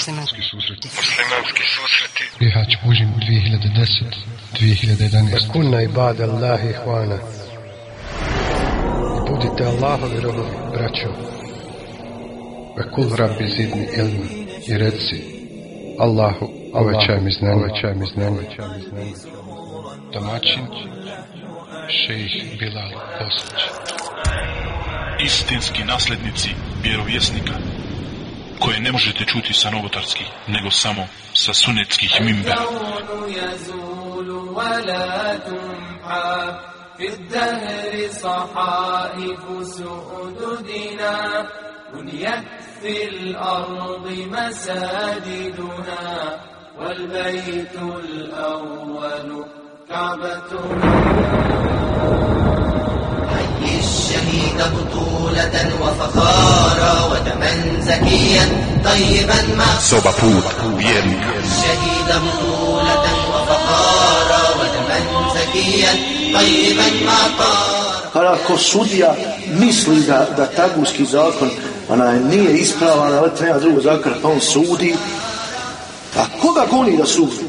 Muslimanski susreti. Muslimanski susreti. Bihać Bužim 2010 2011 Kunna ibada Allahi ihvana. I budite Allahovi robovi, braćo. Ve kul rabbi zidni ilma. I reci Allahu, uvećaj mi znanje, uvećaj mi znanje, uvećaj mi znanje. Domaćin Šejih Bilal Bosnić istinski naslednici vjerovjesnika koje ne možete čuti sa novotarskih, nego samo sa sunetskih تمحى في الدهر صحائف والبيت الأول كعبتنا الشهيد بطولة وفخارا ودما زكيا طيبا ما Soba put vjernika. الشهيد بطولة وفخارا ودما زكيا طيبا ما طار Kada ako sudija misli da, da taguski zakon ona nije ispravan, ali treba drugo zakon, pa on sudi. A koga goni da sudi?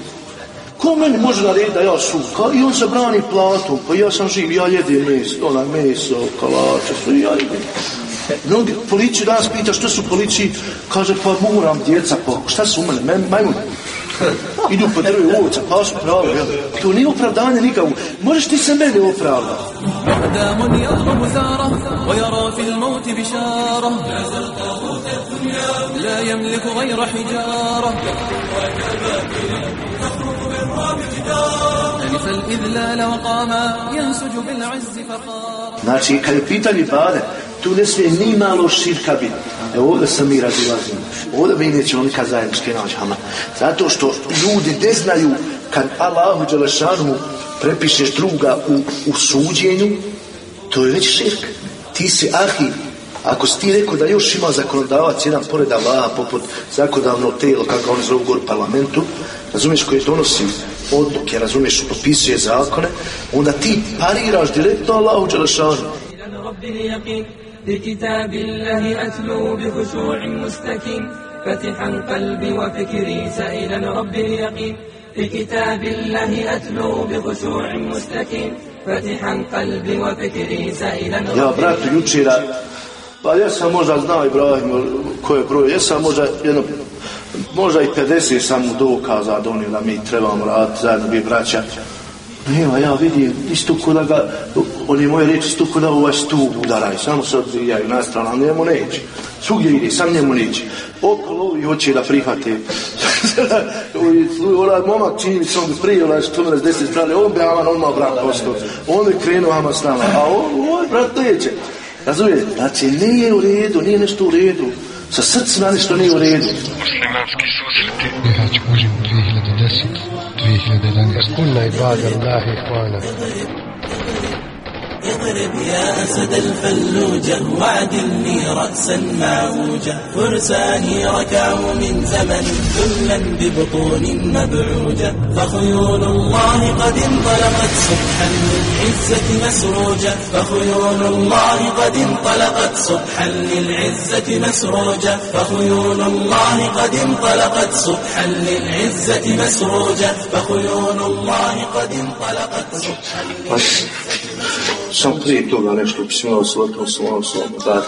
Ko meni može narediti da ja sud? Ka, I on se brani platom, pa ja sam živ, ja jedem meso, onaj meso, kalače, sve ja jedem. Mnogi policiju danas pita što su policiji, kaže pa moram djeca, pa šta su u mene, Men, majmun. Idu po drve ulica, pa su pravo, jel? To nije opravdanje nikako. Možeš ti se mene opravdati. مقدام يضرب زاره ويرى في الموت بشارة لا يملك غير حجارة Znači, kad je pitanje bade, tu ne smije ni malo širka biti. Evo ovdje sam mi razilazim. Ovdje mi nećemo nikad naoč. Zato što ljudi ne znaju kad Allahu Đelešanu prepišeš druga u, u suđenju, to je već širk. Ti si ahi, ako si ti rekao da još ima zakonodavac jedan pored Allaha poput zakonodavno telo, kako oni zovu gor parlamentu razumiješ, koji donosi odluke, razumiješ, propisuje zakone, onda ti pariraš direktno Allahu Đelešanu. إلى رب اليقين بكتاب الله أتلو بخشوع مستكين فتحا قلبي وفكري سائلا رب اليقين بكتاب الله أتلو بخشوع مستكين فتحا قلبي وفكري سائلا Ja, رب bratu, jučera, pa ja sam možda znao Ibrahim ko je broj, ja sam možda jedno, možda i 50 sam mu dokaza donio da mi trebamo raditi zajedno bi braća. Nema, ja vidim, isto ko da ga, on je moje reči, isto ko da ovaj stup udaraj, samo se odvijaju na stranu, ali njemu neće. Svugdje ide, sam njemu neće. Okolo ovi hoće da prihvate. onaj momak čini mi se on bi prije, onaj što me s desne strane, on bi aman odmah brat postao. On bi krenuo ama s nama, a on, ovaj brat neće. Razumijete? Znači, nije u redu, nije nešto u redu. Sa srcima nešto nije u redu. Muslimanski susreti. Bihać Bužim 2010 2011 Kunna ibada Allahi ihvana. اضرب يا أسد الفلوجة وعدلني رأسا معوجة فرساني ركعوا من زمن ذلا ببطون مبعوجة فخيول الله قد انطلقت صبحا للعزة مسروجة فخيول الله قد انطلقت صبحا للعزة مسروجة فخيول الله قد انطلقت صبحا للعزة مسروجة فخيول الله قد انطلقت صبحا Samo prije toga nešto, bismillah, salatu, salamu, salamu, da,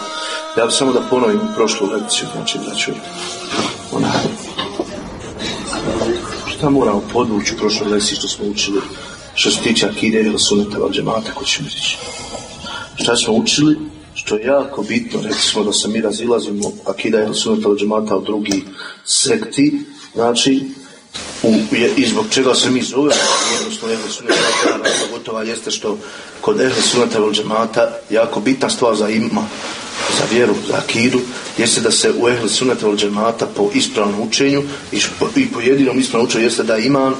ja bih samo da ponovim prošlu lekciju, znači, znači, ona, šta moramo podvući u prošloj lekciji što smo učili, što se tiče akide ili suneta val ko ćemo reći. Šta smo učili, što je jako bitno, rekli smo da se mi razilazimo akida ili suneta džemata od drugih sekti, znači, u, i zbog čega se mi zovemo jednostavno ehli sunnata pogotovo jeste što kod ehli sunnata vel džemata jako bitna stvar za ima za vjeru, za akidu jeste da se u ehli sunnata vel džemata po ispravnom učenju i, po, i po jedinom ispravnom učenju jeste da iman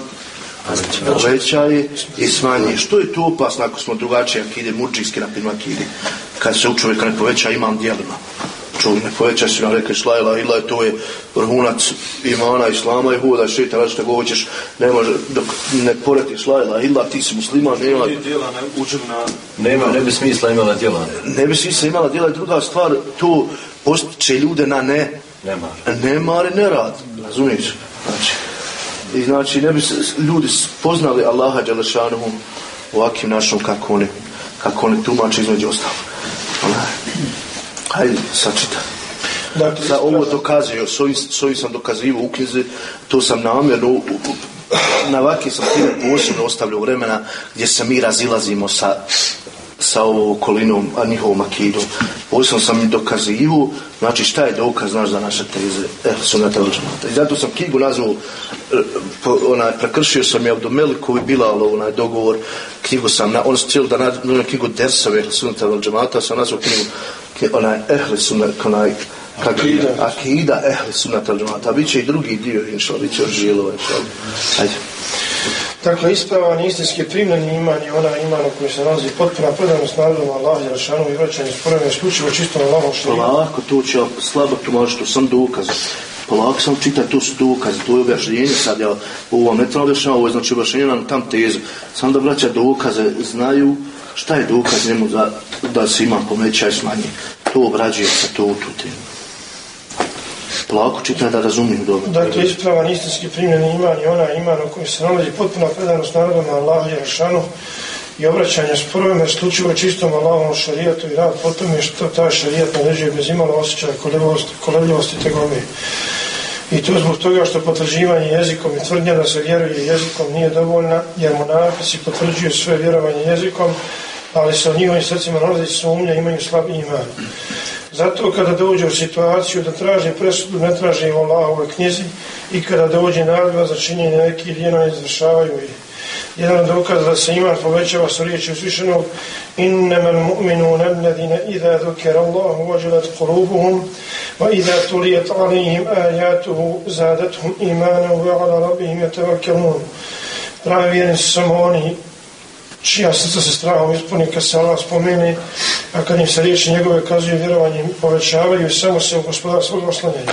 povećaje i smanje. Što je tu opasno ako smo drugačije akide, murčijski na primjer akide, kad se u čovjeka ne poveća iman dijelima čovjek ne poveća si nam rekeš la ilaha illa to je vrhunac imana islama i huda šeta radi što hoćeš ne može dok ne poretiš la ilaha illa ti si musliman nema djela ne na... Nema, ne bi smisla imala djela. ne bi svi se imala djela druga stvar to postiče ljude na ne Nema. nemare ne rad razumiješ? Znači, i znači ne bi se ljudi poznali Allaha Đelešanuhu ovakvim našom kako oni, kako oni tumače između ostalog. Hajde, sačita. Dakle, Sa ovo dokazio, s ovim, s ovim sam dokazivao u knjizi, to sam namjerno, na ovakve sam time posebno ostavljao vremena gdje se mi razilazimo sa, sa ovom okolinom, a njihovom akidom. Posebno sam im dokazivo, znači šta je dokaz, znaš, za naše teze, eh, sunata. I zato sam knjigu nazvao, po, onaj, prekršio sam je od Melikovi Bilalo, onaj dogovor, knjigu sam, na, on cijelo da nazvao knjigu Dersove, sunata džemata, sam nazvao knjigu, knjigu onaj, ehli sunat, onaj, kako Akida. akida ehli sunata džemata, a bit će i drugi dio, inšal, bit će još žilova, inšal. Ajde. Dakle, ispravan istinski primljeni iman je ona iman u kojoj se nalazi potpuna predanost narodom Allah, Jelšanu i vraćanje sporove isključivo čistom Allahom što Polako, to će slabo tumačiti, to sam dokaz. Polako sam čitati, to su dokaze, to je objašnjenje sad, ja ovo vam ne treba objašnjava, ovo je znači objašnjenje nam tam tezu. Sam da braća dokaze znaju šta je dokaz njemu za, da se ima pomeća i smanji. To obrađuje se to u tu temu. Polako čitaj da razumijem dobro. Dakle, ispravan istinski primljeni iman je ona iman u kojoj se nalazi potpuna predanost narodom Allah, Jelšanu i obraćanje sporovima isključivo čistom Allahom šarijatu i rad po tome što taj šarijat naređuje bez imala osjećaja kolebljivosti tegome. I to zbog toga što potvrđivanje jezikom i tvrdnja da se vjeruje jezikom nije dovoljna, jer monafisi potvrđuju svoje vjerovanje jezikom, ali se u njihovim srcima nalazi sumnja imaju slab iman. Zato kada dođe u situaciju da traže presudu, ne traže u Allahove knjizi i kada dođe naredba za činjenje nekih djela izvršavaju ih. Jedan od dokaza da se iman povećava su riječi uzvišenog innama al-mu'minuna alladhina idha dhukira Allahu wajilat qulubuhum wa idha tuliyat alayhim ayatuhu zadatuhum imana wa ala rabbihim yatawakkalun. Pravi vjernici su samo oni čija srca se strahom ispuni kad se Allah spomene, a kad im se riječi njegove kazuje vjerovanje povećavaju i samo se u gospodar svog oslanjaju.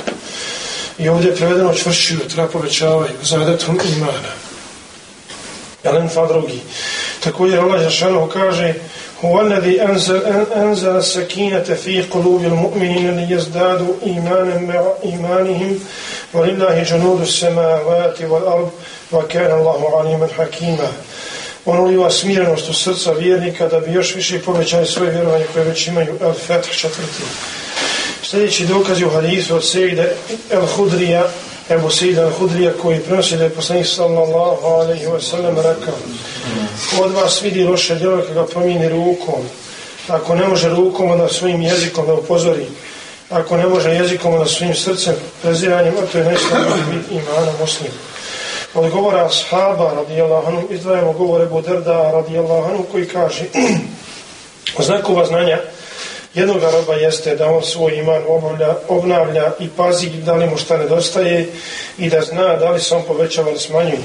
I ovdje je prevedeno čvršćuju, treba povećavaju, zadatom imana. Jelen fa drugi. Također Allah Žešanohu kaže هو الذي أنزل, أنزل السكينة في قلوب المؤمنين ليزدادوا إيمانا مع إيمانهم ولله جنود السماوات والأرض وكان الله عليما حكيما on uliva smirenost u srca vjernika da bi još više povećali svoje vjerovanje koje već imaju El Fetih četvrti. Sljedeći dokaz je u hadisu od Sejde El Hudrija, Ebu Sejda El Hudrija koji prenosi da je poslanik sallallahu alaihi wa sallam rekao od vas vidi loše djelo kada promijeni rukom, ako ne može rukom, onda svojim jezikom da upozori, ako ne može jezikom, onda svojim srcem, preziranjem, a to je vid imana muslima. Od govora ashaba radijallahu anhu izdvajamo govore Buderda radijallahu anhu koji kaže znakova znanja jednog roba jeste da on svoj iman obavlja, obnavlja i pazi da li mu šta nedostaje i da zna da li se on povećava ili smanjuje.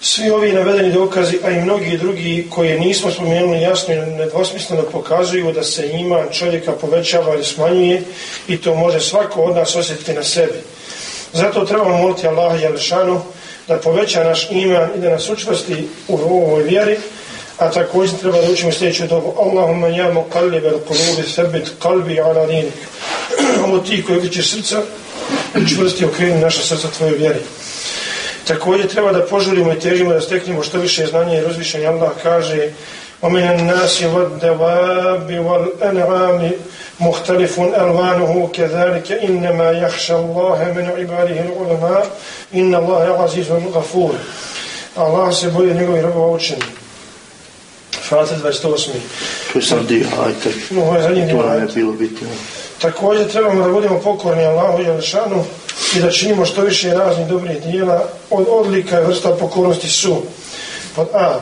Svi ovi navedeni dokazi, a i mnogi drugi koje nismo spomenuli jasno i nedvosmisleno pokazuju da se iman čovjeka povećava ili smanjuje i to može svako od nas osjetiti na sebi. Zato trebamo moliti Allaha Jelešanu da poveća naš iman i da nas učvrsti u ovoj vjeri, a također treba da učimo sljedeću dobu. Allahumma ja mu kalib el kulubi sebit kalbi ala dinik. Ovo ti koji uključiš srca, učvrsti okreni naša srca tvojoj vjeri. Također treba da požurimo i težimo da steknemo što više znanja jer uzvišenje Allah kaže ومن الناس والدواب والأنعام مختلف ألوانه كذلك إنما يخشى الله من عباده العلماء إن الله عزيز غفور الله se boje njegovih robova učeni. Fatir 28. To je sam dio, ajte. No, ovo je zadnji dio To nam je ajta. bilo bitno. Također trebamo da budemo pokorni Allahu i Jelšanu i da činimo što više raznih dobrih dijela. Od odlika i vrsta pokornosti su pod A.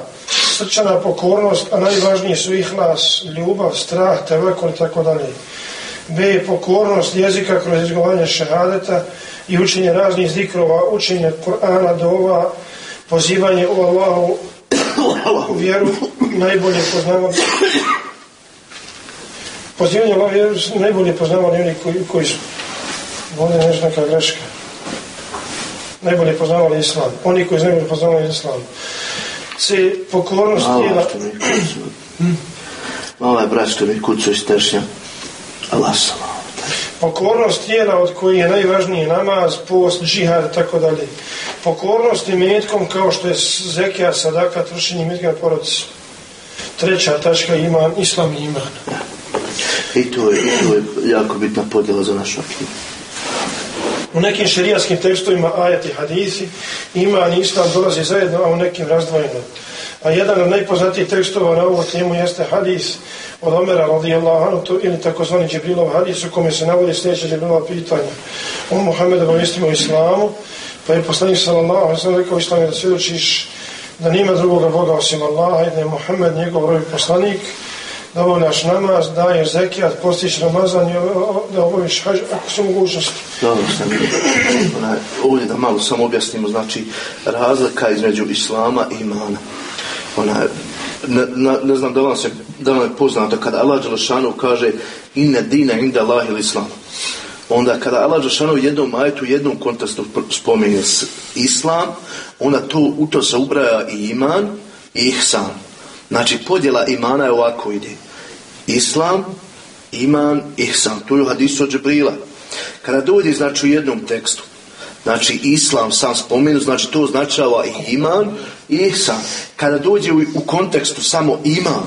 Srčana pokornost, a najvažnije su ihlas, ljubav, strah, tevakul i tako dalje. B. Pokornost jezika kroz izgovaranje šehadeta i učenje raznih zikrova, učenje Kur'ana, dova, pozivanje u Allahu u vjeru, najbolje poznavanje pozivanje Allah vjeru najbolje poznavali oni koji, koji su ovdje je nešto neka greška najbolje poznavali islam oni koji najbolje poznavali islam C. Pokornost tijela što mi kucu. Malo je brat što mi kucu iz tešnja. Allah salam. Pokornost tijela od koji je najvažniji namaz, post, džihad, tako dalje. Pokornost i metkom kao što je zekija, sadaka, trošenje metka na porodicu. Treća tačka iman, islam i iman. I to je, to je jako bitna podjela za našu akidu. U nekim šerijaskim tekstovima ajati hadisi iman i islam dolaze zajedno, a u nekim razdvojeno. A jedan od najpoznatijih tekstova na ovu temu jeste hadis od Omera radijallahu anhu ili takozvani Džibrilov hadis u kome se navodi sljedeće Džibrilova pitanja. On Muhammed o islamu, pa je poslanik sallallahu alaihi sallam rekao islam je da svjedočiš da nima drugoga Boga osim Allaha i da je Muhammed njegov rovi poslanik, da obavljaš namaz, daješ zekijat, postiš Ramazan i da obaviš hađ ako su mogućnosti. Dobro onaj, ovdje da malo samo objasnimo, znači razlika između islama i imana. Onaj, ne, ne, ne znam da vam se da vam je poznato kada Allah Đelešanu kaže inne dina inda Allah ili islam onda kada Allah Đelešanu jednom majetu u jednom kontekstu spominje islam onda to, u to se ubraja i iman i ihsan znači podjela imana je ovako ide. Islam iman ihsan. To je hadisu od Džibrila. Kada dođe znači u jednom tekstu Znači, islam sam spomenu, znači to označava i iman i ihsan. Kada dođe u, u kontekstu samo iman,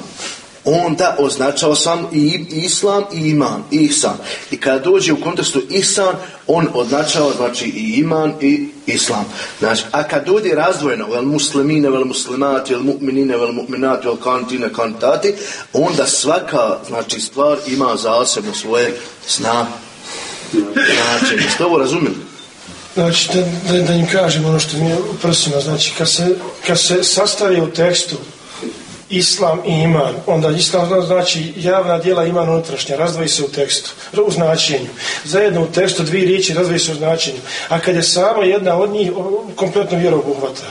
onda označava sam i islam i iman, i ihsan. I kada dođe u kontekstu ihsan, on označava znači i iman i islam. Znači, a kad dođe razdvojeno, vel muslimine, vel muslimati, vel mu'minine, vel mu'minati, vel kantine, kantati, onda svaka znači, stvar ima zasebno svoje zna. Znači, jeste ovo razumjeli? Znači, da, da, da im kažem ono što mi je prsima, znači, kad se, kad se sastavi u tekstu islam i iman, onda islam znači javna dijela iman unutrašnja, razdvoji se u tekstu, u značenju. Zajedno u tekstu dvije riječi razdvoji se u značenju. A kad je samo jedna od njih, kompletno vjeru obuhvata.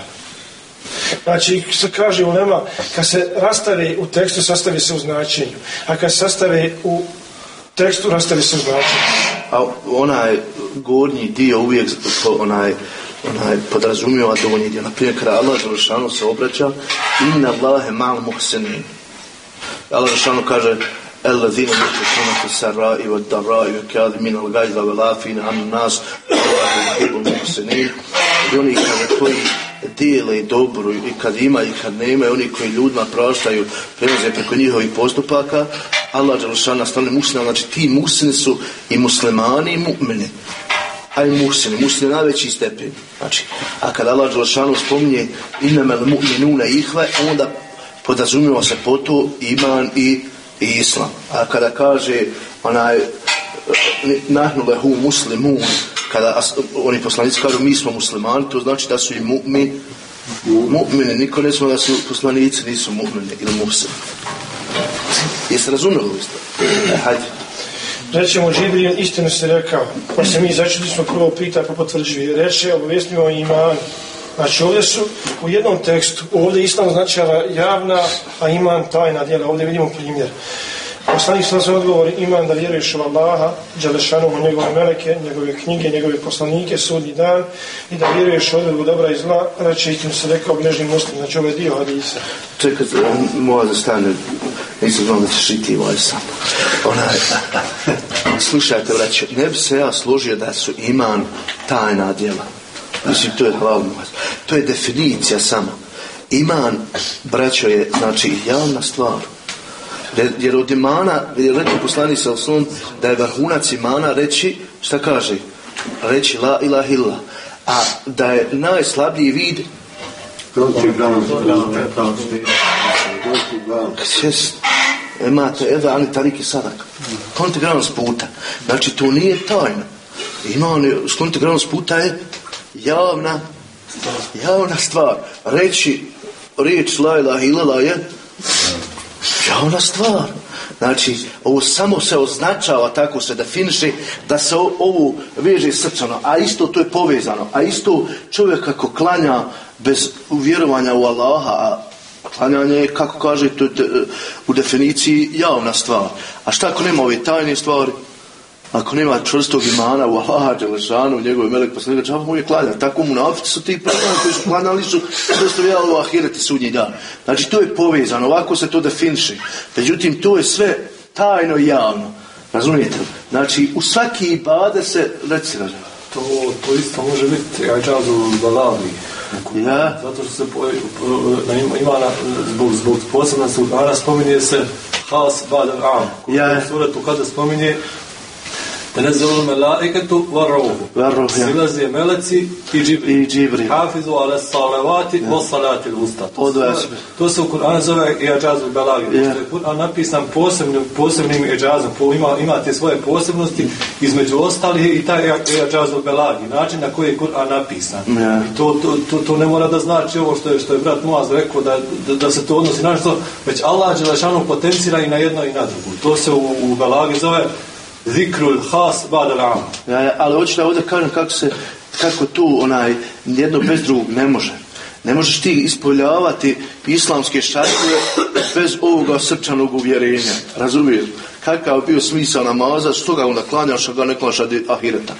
Znači, se kaže u Lema, kad se rastave u tekstu, sastavi se u značenju. A kad se sastave u tekstu, rastavi se u značenju. A onaj gornji dio uvijek onaj onaj podrazumijeva donji dio. Naprimjer, kada Allah Želešanu se obraća inna Allahe mal muhsenin. Allah Želešanu kaže الذين ينفقون في السراء والضراء والكاظمين الغيظ والعافين عن الناس والله يحب المحسنين i oni kada koji dijele dobro i kad ima i kad nema i oni koji ljudima praštaju prelaze preko njihovih postupaka Allah Đelšan nastavlja muslima znači ti muslimi su i muslimani i mu'mini a i muhsini, muhsini je najveći stepen. Znači, a kada Allah Đelšanu spominje inamel mu'minuna ihve, onda podrazumijeva se po to iman i, i islam. A kada kaže onaj nahnu lehu muslimun, kada oni poslanici kažu mi smo muslimani, to znači da su i mu'min, mu'mini, niko ne smo da su poslanici, nisu mu'mini ili muhsini. Jeste razumjeli isto? Hajde. Rećemo, Džibril istinu se rekao, pa se mi začeli smo prvo pita pa potvrđuje. Reče, obavijestimo o imanu. Znači ovdje su u jednom tekstu, ovdje islam značava javna, a iman tajna djela. Ovdje vidimo primjer. Poslanik sam se odgovori iman da vjeruješ u Allaha, Đalešanu u njegove meleke, njegove knjige, njegove poslanike, sudnji dan i da vjeruješ u odredbu dobra i zla, reče istinu se rekao bližnji muslim, znači ovo je dio hadisa. Čekaj, moja da stane, nisam znao da ćeš i ti ovaj sam. Onaj, slušajte, braće, ne bi se ja složio da su iman tajna djela. Mislim, to je hlavno. To je definicija samo. Iman, braćo, je, znači, javna stvar. Jer- od imana, jer je rekao poslanik sa osnovom, da je vrhunac imana reći, šta kaže? Reći la ilaha illa. A da je najslabiji vid. Imate eve ali tariki sadak. Konti granos puta. Znači to nije tajna. Ima on, skonti granos puta je javna javna stvar. Reći riječ la ilaha illallah je javna stvar. Znači, ovo samo se označava, tako se definiše, da se ovo veže srcano, a isto to je povezano, a isto čovjek ako klanja bez vjerovanja u Allaha, a klanjanje je, kako kaže, de- u definiciji javna stvar. A šta ako nema ove tajne stvari? Ako nema čvrstog imana u Allaha, Đelešanu, njegove melek poslanika, čava mu je klanja. Tako mu nafici su ti prvi koji su klanjali su vjerali u ahireti sudnji dan. Znači to je povezano, ovako se to definiše. Međutim, to je sve tajno i javno. Razumijete? Znači, u svaki ibade se, reci. To, to isto može biti Ađazu Balavi. Ja. Zato što se ima, na, zbog, zbog posebnosti Kur'ana spominje se Has Badal Am. Ja. Ja. Suretu kada spominje Tenezzelu melaiketu ja. Silaze meleci i džibril. I Džibril. Hafizu ala salavati wa salati usta. To, se- to se u Kur'anu zove i Ađazu Belagi. Ja. je Kur'an napisan posebnim, posebnim Ađazom. Po, ima, ima te svoje posebnosti. Između ostalih je i taj Ađazu Belagi. Način na koji je Kur'an napisan. I to, to, to, to ne mora da znači ovo što je, što je brat Moaz rekao da, da, da se to odnosi na što, već Allah Đelešanu potencira i na jedno i na drugo. To se u, u Belagi zove zikrul has badal ali hoću da ovdje kažem kako se, kako tu onaj, jedno bez drugog ne može. Ne možeš ti ispoljavati islamske šartove bez ovoga srčanog uvjerenja. Razumiješ? Kakav bio smisao namaza, što ga onda klanjaš, a ga ne klanjaš ahireta.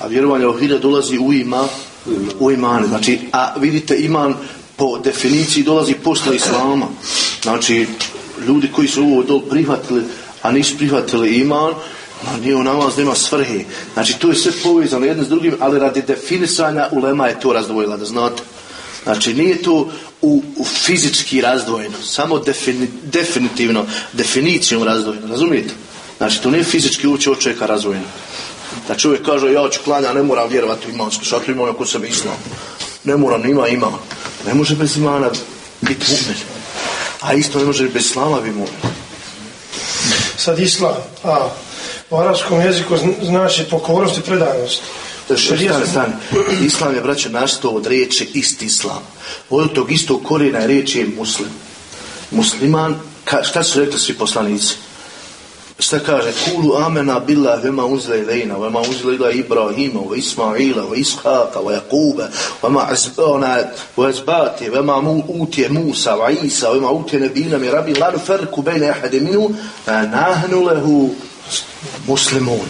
A vjerovanje u ahiret dolazi u ima, u imane. Znači, a vidite, iman po definiciji dolazi posle islama. Znači, ljudi koji su ovo prihvatili, a nisu prihvatili iman, Ma nije u namaz nema svrhe. Znači to je sve povezano jedno s drugim, ali radi definisanja ulema je to razdvojila, da znate. Znači nije to u, u fizički razdvojeno, samo defini, definitivno, definicijom razdvojeno, razumijete? Znači to nije fizički uopće od čovjeka razdvojeno. Da čovjek kaže ja ću klanja, ne moram vjerovati u imansku, šakli imam kod sebe islam. Ne moram, ima ima. Ne može bez imana biti mu'min. A isto ne može bez islama biti mu'min. Sad islam, a u arapskom jeziku zn- znači pokornost i predanost. Šerijat stane, stane. Islam je, braće, nastao od riječi isti islam. Od tog istog korijena riječi je muslim. Musliman, ka, šta su rekli svi poslanici? Šta kaže? Kulu amena billah vema unzila ilajna, vema unzila ila Ibrahima, wa Ismaila, wa Ishaqa, vema azbana, wa azbati, vema mu utje Musa, wa Isa, vema utje nebina mi rabi, la nufarku bejne ahade minu, a nahnu lehu muslimun.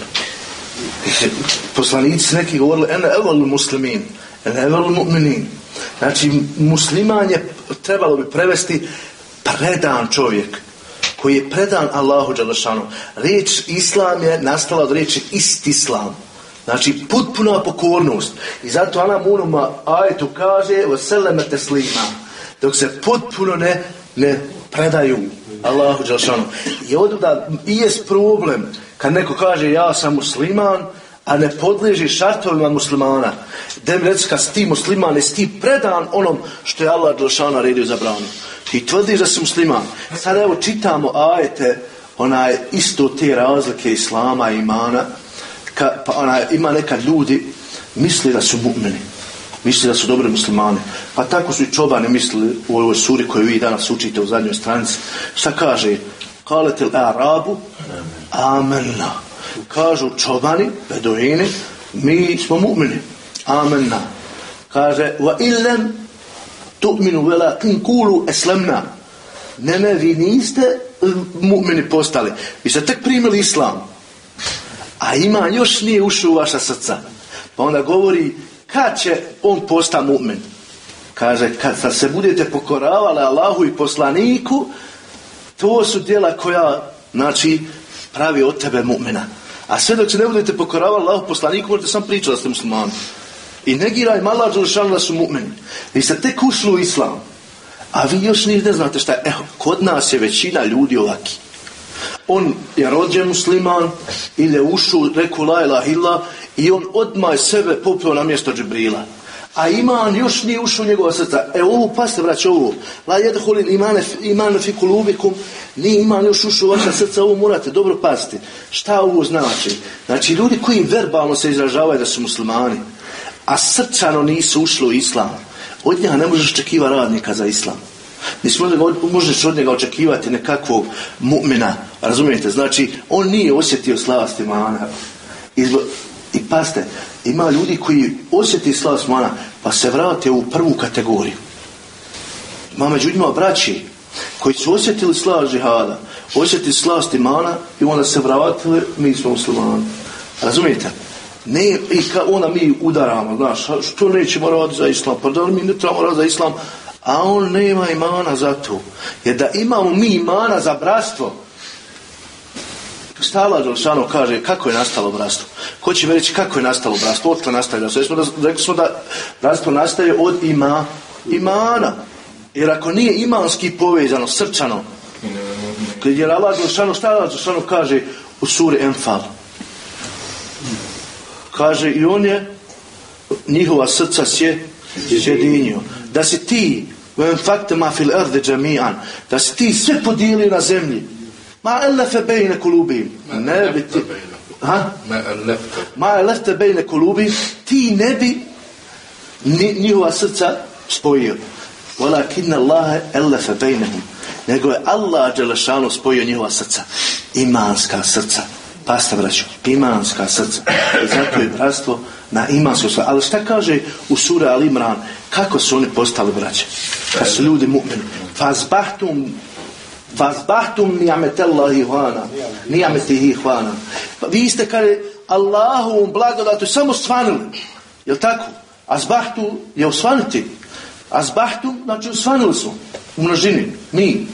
Poslanici neki govorili, ene evol muslimin, ene evol mu'minin. Znači, musliman je, trebalo bi prevesti predan čovjek koji je predan Allahu Đalešanu. Riječ islam je nastala od riječi istislam. Znači, potpuna pokornost. I zato Ana Munuma ajetu kaže vseleme teslima. Dok se potpuno ne, ne predaju Allahu Đalešanu. I onda i je problem kad neko kaže ja sam musliman, a ne podliježi šartovima muslimana. Da mi reci kad si ti musliman, jesi ti predan onom što je Allah Đalešanu naredio za branu. Ti tvrdiš da si musliman. Sad evo čitamo ajete, onaj isto te razlike islama i imana, ka, pa onaj, ima nekad ljudi misli da su mu'mini. Misli da su dobri muslimani. Pa tako su i čobani mislili u ovoj suri koju vi danas učite u zadnjoj stranici. Šta kaže? Kaletel Arabu Amenna. Kažu čobani, beduini, mi smo mu'mini. Amenna. Kaže, wa illem tu'minu vela kin kulu eslemna. Ne, ne, vi niste eh, mu'mini postali. Vi ste tek primili islam. A ima još nije ušao u vaša srca. Pa onda govori, kad će on posta mu'min? Kaže, kad se budete pokoravali Allahu i poslaniku, to su djela koja, znači, pravi od tebe mu'mina. A sve dok se ne budete pokoravali Allahu poslaniku, možete sam pričati da ste muslimani. I negiraj Allah Đelšanu da su mu'mini. Vi ste tek ušli u islam. A vi još ni ne znate šta je. Evo, kod nas je većina ljudi ovaki. On je rođen musliman ili je ušao, rekao la ilaha i on odmah sebe popio na mjesto Džibrila. A iman još nije ušao u njegova srca. E ovo, pasite brać ovo. La jedholin imane, imane fi kulubikum. Nije iman još ušao u vaša srca. Ovo morate dobro paziti. Šta ovo znači? Znači ljudi koji verbalno se izražavaju da su muslimani, a srčano nisu ušli u islam, od njega ne možeš očekivati radnika za islam. Nisi možeš od njega očekivati nekakvog mu'mina, razumijete? Znači, on nije osjetio slast imana. I, i paste, ima ljudi koji osjeti slast imana, pa se vrate u prvu kategoriju. Ima među ljudima braći koji su osjetili slast džihada, osjetili slast imana i onda se vratili, mi smo muslimani. Razumijete? Ne, i ka, onda mi udaramo, znaš, što nećemo raditi za islam, pa da li mi ne trebamo raditi za islam, a on nema imana za to. Jer da imamo mi imana za bratstvo, Šta Allah Đelšanu kaže kako je nastalo bratstvo? Ko će mi reći kako je nastalo bratstvo? Otko nastaje da, rekli smo da bratstvo nastaje od ima, imana. Jer ako nije imanski povezano, srčano, jer Allah Đelšanu, šta Allah Đelšanu kaže u suri Enfal? Kaže i on je njihova srca sje sjedinio. Da si ti وانفقتما في الأرض جميعا تستي سبو ديري على زمني. ما ألف بين قلوبهم. ما ألفت ها؟ ما ألفت. ما ألفت بين قلوبهم. تي نبي نيهو أسرطة سبوير. ولكن الله ألف بينهم. نقول الله جل شانه سبوير نيهو أسرطة إيمانسكا أسرطة Pasta, braću, imanska srca. I zato je bratstvo na imansko srca. Ali šta kaže u sura Al Imran, kako su oni postali braće? Kad su ljudi mu'mini. Fazbahtum Fazbahtum ni'ametallahi hvana. Ni'ametihi hvana. Pa vi ste, kaže, Allahovom blagodatu samo svanili. Jel tako? Azbahtu je osvanuti. Azbahtu, znači osvanili su. U množini. Mi.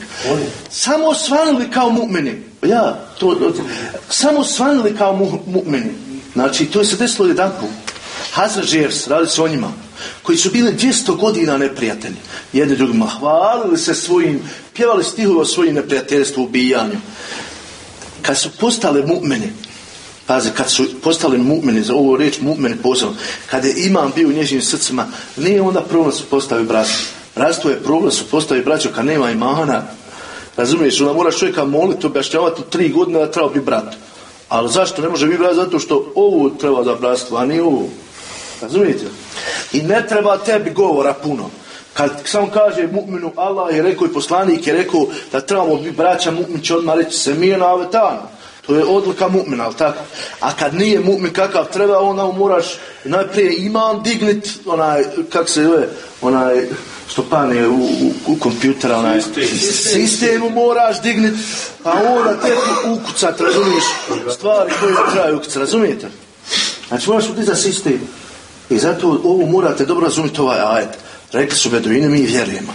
Samo osvanili kao mu'mini. Ja, to, samo svanili kao mu, mu'mini. Znači, to je se desilo jedan put. Hazra Žers, radi se o njima, koji su bili 200 godina neprijatelji. Jedni drugima hvalili se svojim, pjevali stihove o svojim neprijateljstvu, ubijanju. Kad su postale mu'mini, Pazi, kad su postali mu'mini, za ovu reč mu'mini posebno, kada je imam bio u nježnim srcima, nije onda problem su postavi braću. Bratstvo je problem su postavi braću kad nema imana, Razumiješ, onda moraš čovjeka moliti, objašnjavati tri godine da treba biti brat. Ali zašto ne može biti brat? Zato što ovo treba da bratstvo, a nije ovo. Razumijete? I ne treba tebi govora puno. Kad samo kaže mu'minu Allah je rekao i poslanik je rekao da trebamo biti braća, mu'min će odmah reći se mi je na avetanu. To je odlika mu'mina, ali tako? A kad nije mu'min kakav treba, onda moraš najprije iman dignit, onaj, kak se zove, onaj, što pane u, u, u kompjutera, onaj, sistemu moraš dignit, a onda te ukucat, razumiješ, stvari koje trebaju ukucat, razumijete? Znači, moraš utizati sistem. I zato ovo morate dobro razumjeti ovaj ajet. Rekli su beduine, mi vjerujemo.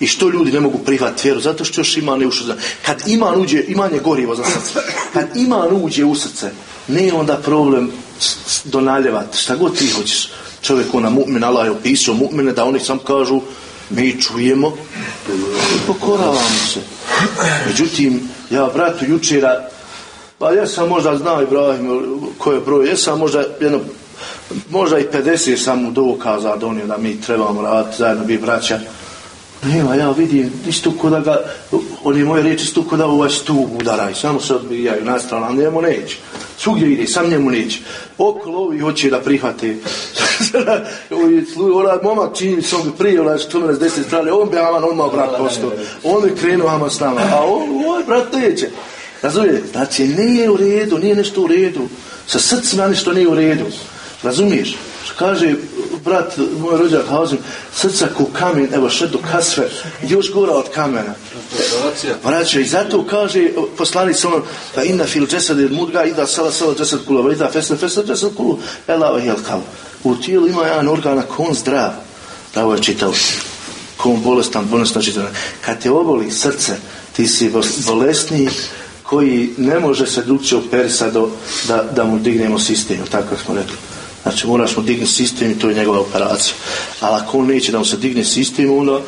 I što ljudi ne mogu prihvatiti vjeru? Zato što još iman ne ušao. Kad iman uđe, iman je gorivo za srce. Kad iman uđe u srce, nije onda problem donaljevati. Šta god ti hoćeš. Čovjek ona mu'min, Allah je opisao mu'mine da oni sam kažu mi čujemo i pokoravamo se. Međutim, ja bratu jučera pa ja sam možda znao Ibrahim koje broj, ja sam možda jedno možda i 50 sam mu dokaza donio da mi trebamo raditi zajedno bi braća nema, ja vidim isto ko da ga oni moje reči isto ko da ovaj stup udaraj samo se odbijaju na stranu, ali njemu neće. Svugdje ide, sam njemu neće. Okolo ovi hoće da prihvate. Onaj momak čini se on bi prije onaj što me deset strane on bi aman odmah brat postao. on bi krenuo aman s nama a on, ovaj brat neće. Razumijete, znači nije u redu nije nešto u redu. Sa srcima nešto nije u redu. Razumiješ? Kaže brat moj rođak Hauzim srca ko kamen evo šedu kasve još gora od kamena. Vraća i zato kaže poslanic ono pa inna fil džesad il mudga ida sala sala džesad kula ida fesne fesne džesad kulu ela hel kal. U tijelu ima jedan organ ako on zdrav? Da ovo je čitao. Ko on bolestan bolestan čitao. Kad te oboli srce ti si bolesniji koji ne može se drugčije operisati da, da mu dignemo sistem, tako smo rekli. Znači moraš mu dignuti sistem i to je njegova operacija. Ali ako on neće da mu se digne sistem, onda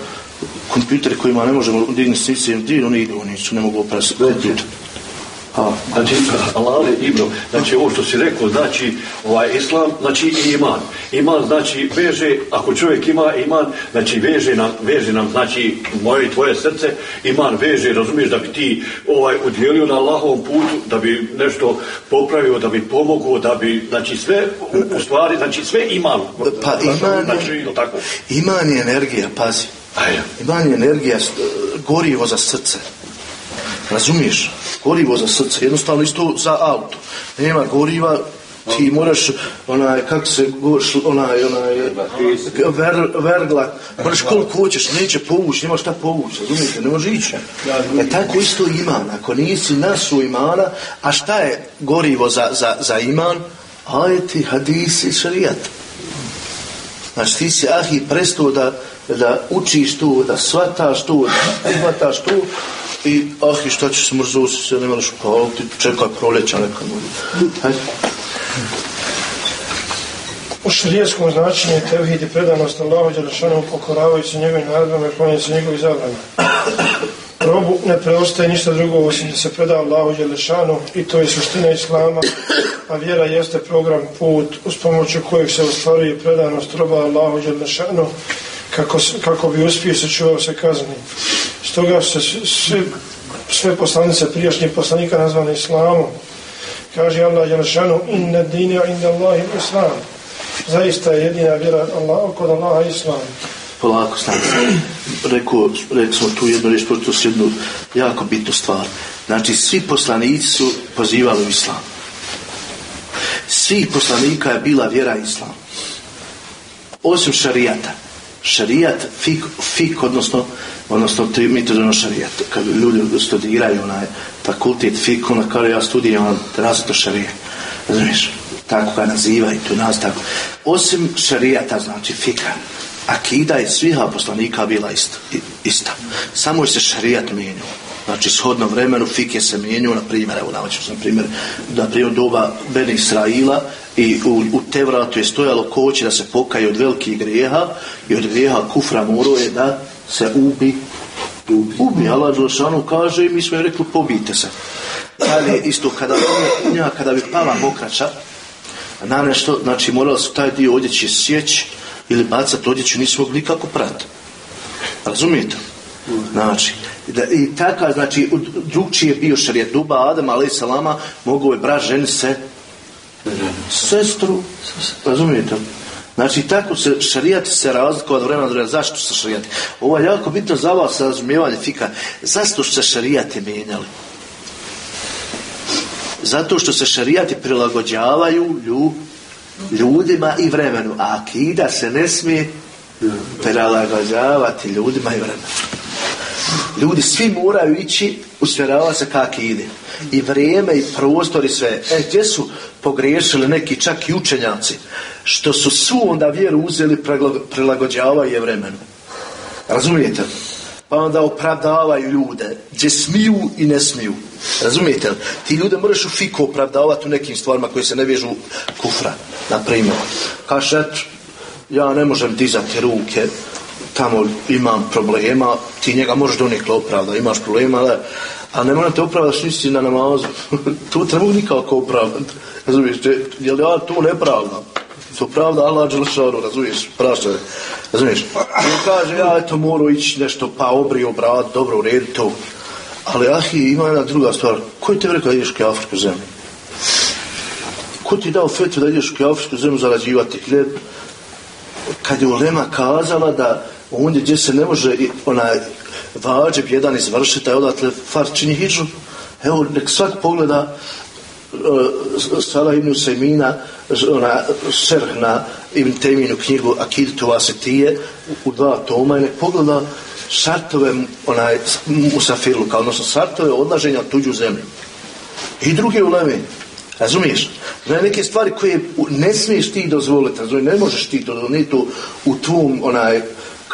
kompjuteri kojima ne možemo dignuti sistem, di oni idu, oni su ne mogu operaciju kompjuter. A, znači, Allah Ibro, znači ovo što si rekao, znači ovaj islam, znači i iman. Iman znači veže, ako čovjek ima iman, znači veže nam, veže nam, znači moje i tvoje srce, iman veže, razumiješ da bi ti ovaj udjelio na Allahovom putu, da bi nešto popravio, da bi pomogao, da bi, znači sve u, u stvari, znači sve iman. Pa iman, znači, tako. iman je energija, pazi. Iman je energija, gorivo za srce. Razumiješ? Gorivo za srce, jednostavno isto za auto. Nema goriva, ti moraš onaj, kako se goš, onaj, onaj, ver, vergla, moraš koliko hoćeš, neće povući, nema šta povući, razumijete, ne može ići. E tako isto iman, ako nisi nasu imana, a šta je gorivo za, za, za iman? Ajeti, hadisi, šarijat. Znači ti si ahi prestao da, da učiš tu, da shvataš tu, da prihvataš tu, I, ah, i šta će se mrzo se ne moraš upaliti, čekaj proljeća neka može. Hajde. U šarijetskom značenju tevhid i predanost Allahu Đelešanu pokoravajući njegovim naredbama i klonjajući njegovih zabrana. Robu ne preostaje ništa drugo osim da se preda Allahu Đelešanu i to je suština Islama, a vjera jeste program put uz pomoću kojeg se ostvaruje predanost roba Allahu Đelešanu kako, s- kako bi uspio se čuvao se kazni. Stoga se sve, sve poslanice prijašnjih poslanika nazvane Islamom. Kaže Allah Đelešanu inna dina inda Allahi Islam. Zaista je jedina vjera Allah, kod Allaha Islam. polako stani. Rekao, rekli smo tu jednu riječ, to su jednu jako bitnu stvar. Znači, svi poslanici su pozivali u islam. Svih poslanika je bila vjera islam. Osim šarijata. Šarijat, fik, fik odnosno, odnosno mi to šarijat. Kad ljudi studiraju onaj fakultet fik, onda kaže ja studiram različito šarijat. Razumiješ? Tako ga nazivaju, to nas tako. Osim šarijata, znači fika, akida je sviha poslanika bila ista. ista. Samo je se šarijat mijenjao. Znači, shodno vremenu fike se mijenjao, na primjer, evo navoću sam primjer, na primjer doba Ben Israila i u, u Tevratu je stojalo ko da se pokaje od velikih grijeha i od grijeha kufra morao je da se ubi ubi. Allah Đelšanu kaže i mi smo joj rekli pobijte se. Ali isto kada, nja, kada bi pala mokrača na nešto, znači morali su taj dio odjeći sjeći ili bacati odjeću, nisu mogli nikako prati. Razumijete? Znači, da, i takav, znači, drugčiji je bio šarijet duba Adama, ali salama, mogao je brat ženi se sestru, razumijete? Znači, tako se šarijat se razlikuje od vremena vremena. Zašto se šarijati? Ovo je jako bitno za vas razumijevanje fika. Zašto se šarijati mijenjali? Zato što se šarijati prilagođavaju lju, ljudima i vremenu, a akida se ne smije prilagođavati ljudima i vremenu. Ljudi svi moraju ići usmjeravati se kak ide. I vrijeme i prostor i sve. E, gdje su pogriješili neki čak i učenjaci? Što su svu onda vjeru uzeli prilagođavaju je vremenu. Razumijete? Pa onda opravdavaju ljude gdje smiju i ne smiju. Razumijete? Ti ljude moraš u fiku opravdavati u nekim stvarima koje se ne vežu kufra. Na primjer, kažeš, eto, ja ne možem dizati ruke, tamo imam problema, ti njega možeš donijekle opravda, imaš problema, ali, a ne morate opravdati što na namazu. to ne mogu nikako opravdati. Razumiješ, jel ja to ne pravdam? To pravda Allah Đelšanu, razumiješ, prašta je. Razumiješ? I kaže, ja eto moram ići nešto, pa obrio brat, dobro, u to. Ali ahi, ima jedna druga stvar. Ko je te rekao da ideš u Afriku zemlju? Ko ti je dao fetu da ideš u Afriku zemlju zarađivati kad je Ulema kazala da ondje gdje se ne može onaj vađeb jedan izvršiti, a odatle far čini hijđu, evo nek svak pogleda uh, Salah ibn Usajmina ona šerh na Ibn Teminu knjigu Akidu Vasetije u, u dva toma i nek pogleda šartove onaj Musafirluka, odnosno šartove odlaženja u tuđu zemlju. I druge uleme. Razumiješ? Znači neke stvari koje u- ne smiješ ti dozvoliti, razumiješ? Ne možeš ti to, ne to u tvom onaj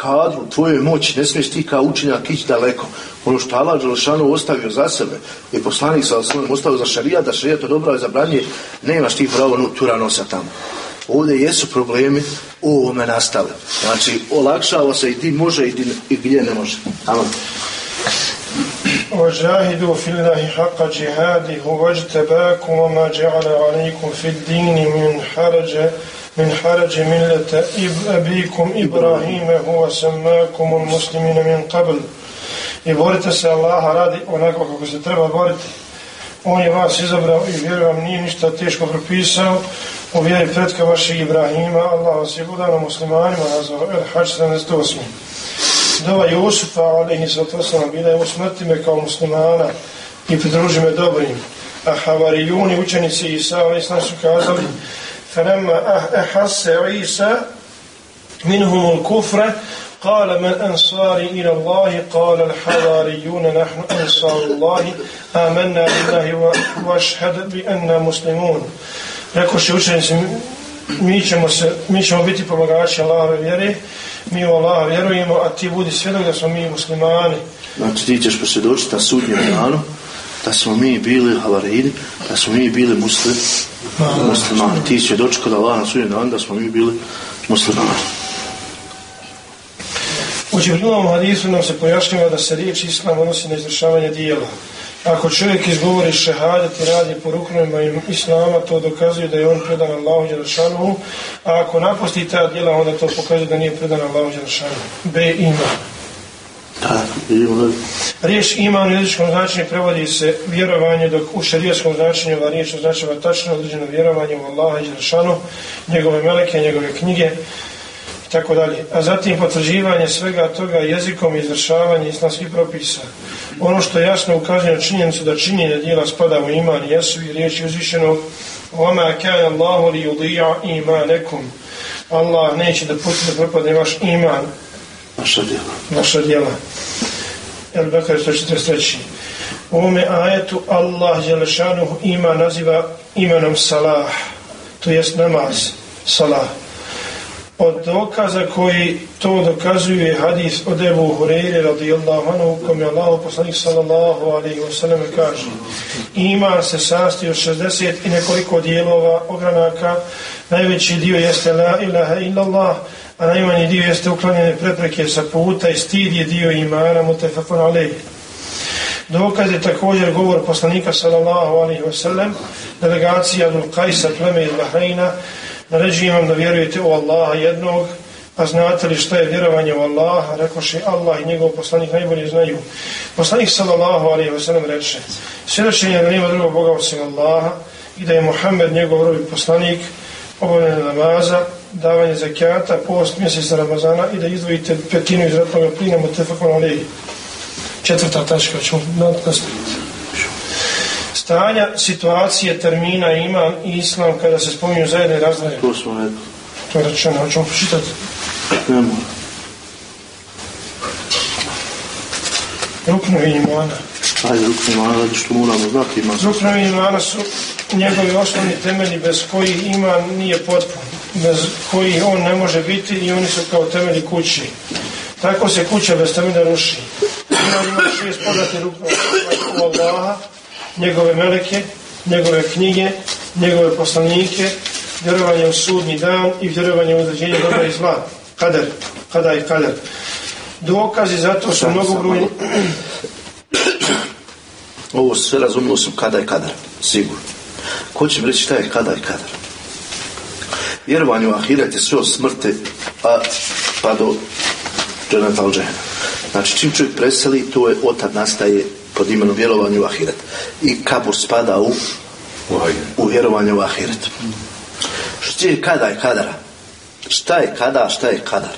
kadru, u tvojoj moći, ne smiješ ti kao učenjak ići daleko. Ono što Allah Đelšanu ostavio za sebe i poslanik sa svojim ostavio za šarija, da šarija to dobro zabranje, nemaš ti pravo no, tura nosa tamo. Ovdje jesu problemi u ovome nastale. Znači, olakšava se i ti može i, ti, i gdje ne može. Amen. وجاهدوا في الله حق جهاده هو اجتباكم وما جعل عليكم في الدين من حرج من حرج ملة إب- أبيكم إبراهيم هو سماكم المسلمين من قبل i borite se Allaha radi onako kako se treba boriti. On je vas izabrao i vjerujem nije ništa teško propisao u vjeri pretka vašeg Ibrahima. Allah vas je budano muslimanima nazvao El Hajj 78. Dova Jusufa, alaihi sallatu wasallam, bila je usmrti me kao muslimana i pridruži me dobrim. A havarijuni, učenici Isa, alaihi sallam, su kazali فلما أحس عيسى منهم الكفر قال من أنصاري إلى الله قال الحواريون نحن أنصار الله آمنا بالله و- واشهد بأننا مسلمون Rekoše učenici, mi ćemo, se, mi ćemo biti pomagači Allahove vjere, mi u Allaha vjerujemo, a ti budi svjedok da smo mi muslimani. Znači ti ćeš posvjedočiti na sudnjem danu da smo mi bili havaridi, da smo mi bili muslim, muslimani. Ti svjedoči kod Allah na sudnjem danu da smo mi bili muslimani. U Džibrilovom hadisu nam se pojašnjava da se riječ islam odnosi na izvršavanje dijela. Ako čovjek izgovori šehadet i radi po ruknovima islama, to dokazuje da je on predan Allahu Đelešanu, a ako napusti ta djela, onda to pokazuje da nije predan Allahu Đelešanu. B. Ima. Vidimo da Riječ iman u jezičkom značenju prevodi se vjerovanje, dok u šarijaskom značenju ova riječ označava tačno određeno vjerovanje u Allaha i Đelešanu, njegove meleke, njegove knjige i tako dalje. A zatim potvrđivanje svega toga jezikom i izvršavanje islamskih propisa. Ono što jasno ukazuje na činjenicu da činjenje dijela spada u iman jesu i riječi uzvišenog وَمَا كَانَ اللَّهُ لِيُضِيعَ إِيمَانَكُمْ Allah neće da pusti da propadne vaš iman, naša djela. naša djela. El Bekar 143. U ovome ajetu Allah Đelešanuhu ima naziva imenom Salah, to jest namaz, Salah. Od dokaza koji to dokazuje je hadis od Ebu Hureyre radijallahu anhu kom je Allah poslanik sallallahu alaihi wa sallam kaže iman se sastoji od 60 i nekoliko dijelova ogranaka. Najveći dio jeste la ilaha illallah a najmanji dio jeste uklanjene prepreke sa puta i stid je dio imana mutefakun alaihi Dokaz je također govor poslanika sallallahu alaihi wa sallam delegacija Abdul Qajsa pleme iz Bahreina naređujem vam da vjerujete u Allaha jednog, a znate li šta je vjerovanje u Allaha, rekoše Allah i njegov poslanik najbolje znaju. Poslanik sallallahu alaihi wa sallam reče, svjedočenje da nema drugog Boga osim Allaha i da je Muhammed njegov rovi poslanik, obavljanje namaza, davanje zakijata, post mjeseca Ramazana i da izdvojite petinu iz ratnog plina mutefakon alaihi. Četvrta tačka, ćemo nastaviti stanja, situacije, termina, iman i islam kada se spominju zajedno i. To smo rekli. To je rečeno, hoćemo pročitati. Ne mora. Ruknovi imana. Ajde, rukni mana, zato što moramo znati ima se. Ruknovi imana su njegovi osnovni temelji bez kojih iman nije potpun, bez kojih on ne može biti i oni su kao temelji kući. Tako se kuća bez temelja ruši. Iman ima šest poznati ruknova u Allaha, njegove meleke, njegove knjige, njegove poslanike, vjerovanje u sudnji dan i vjerovanje u određenje dobra i zla. Kader, kada i kader. Dokazi zato su mnogobrojni. Ovo sve razumio sam kada je kadar, sigurno. Ko će mi reći šta je kada i kadar? Vjerovanje u ahiret je sve od smrti pa, pa do dženeta. Znači čim čovjek preseli, to je otad nastaje pod imenom vjerovanje u ahiret. I kabur spada u, u vjerovanje u ahiret. Što je kada je kadara? Šta je kada, šta je kadar?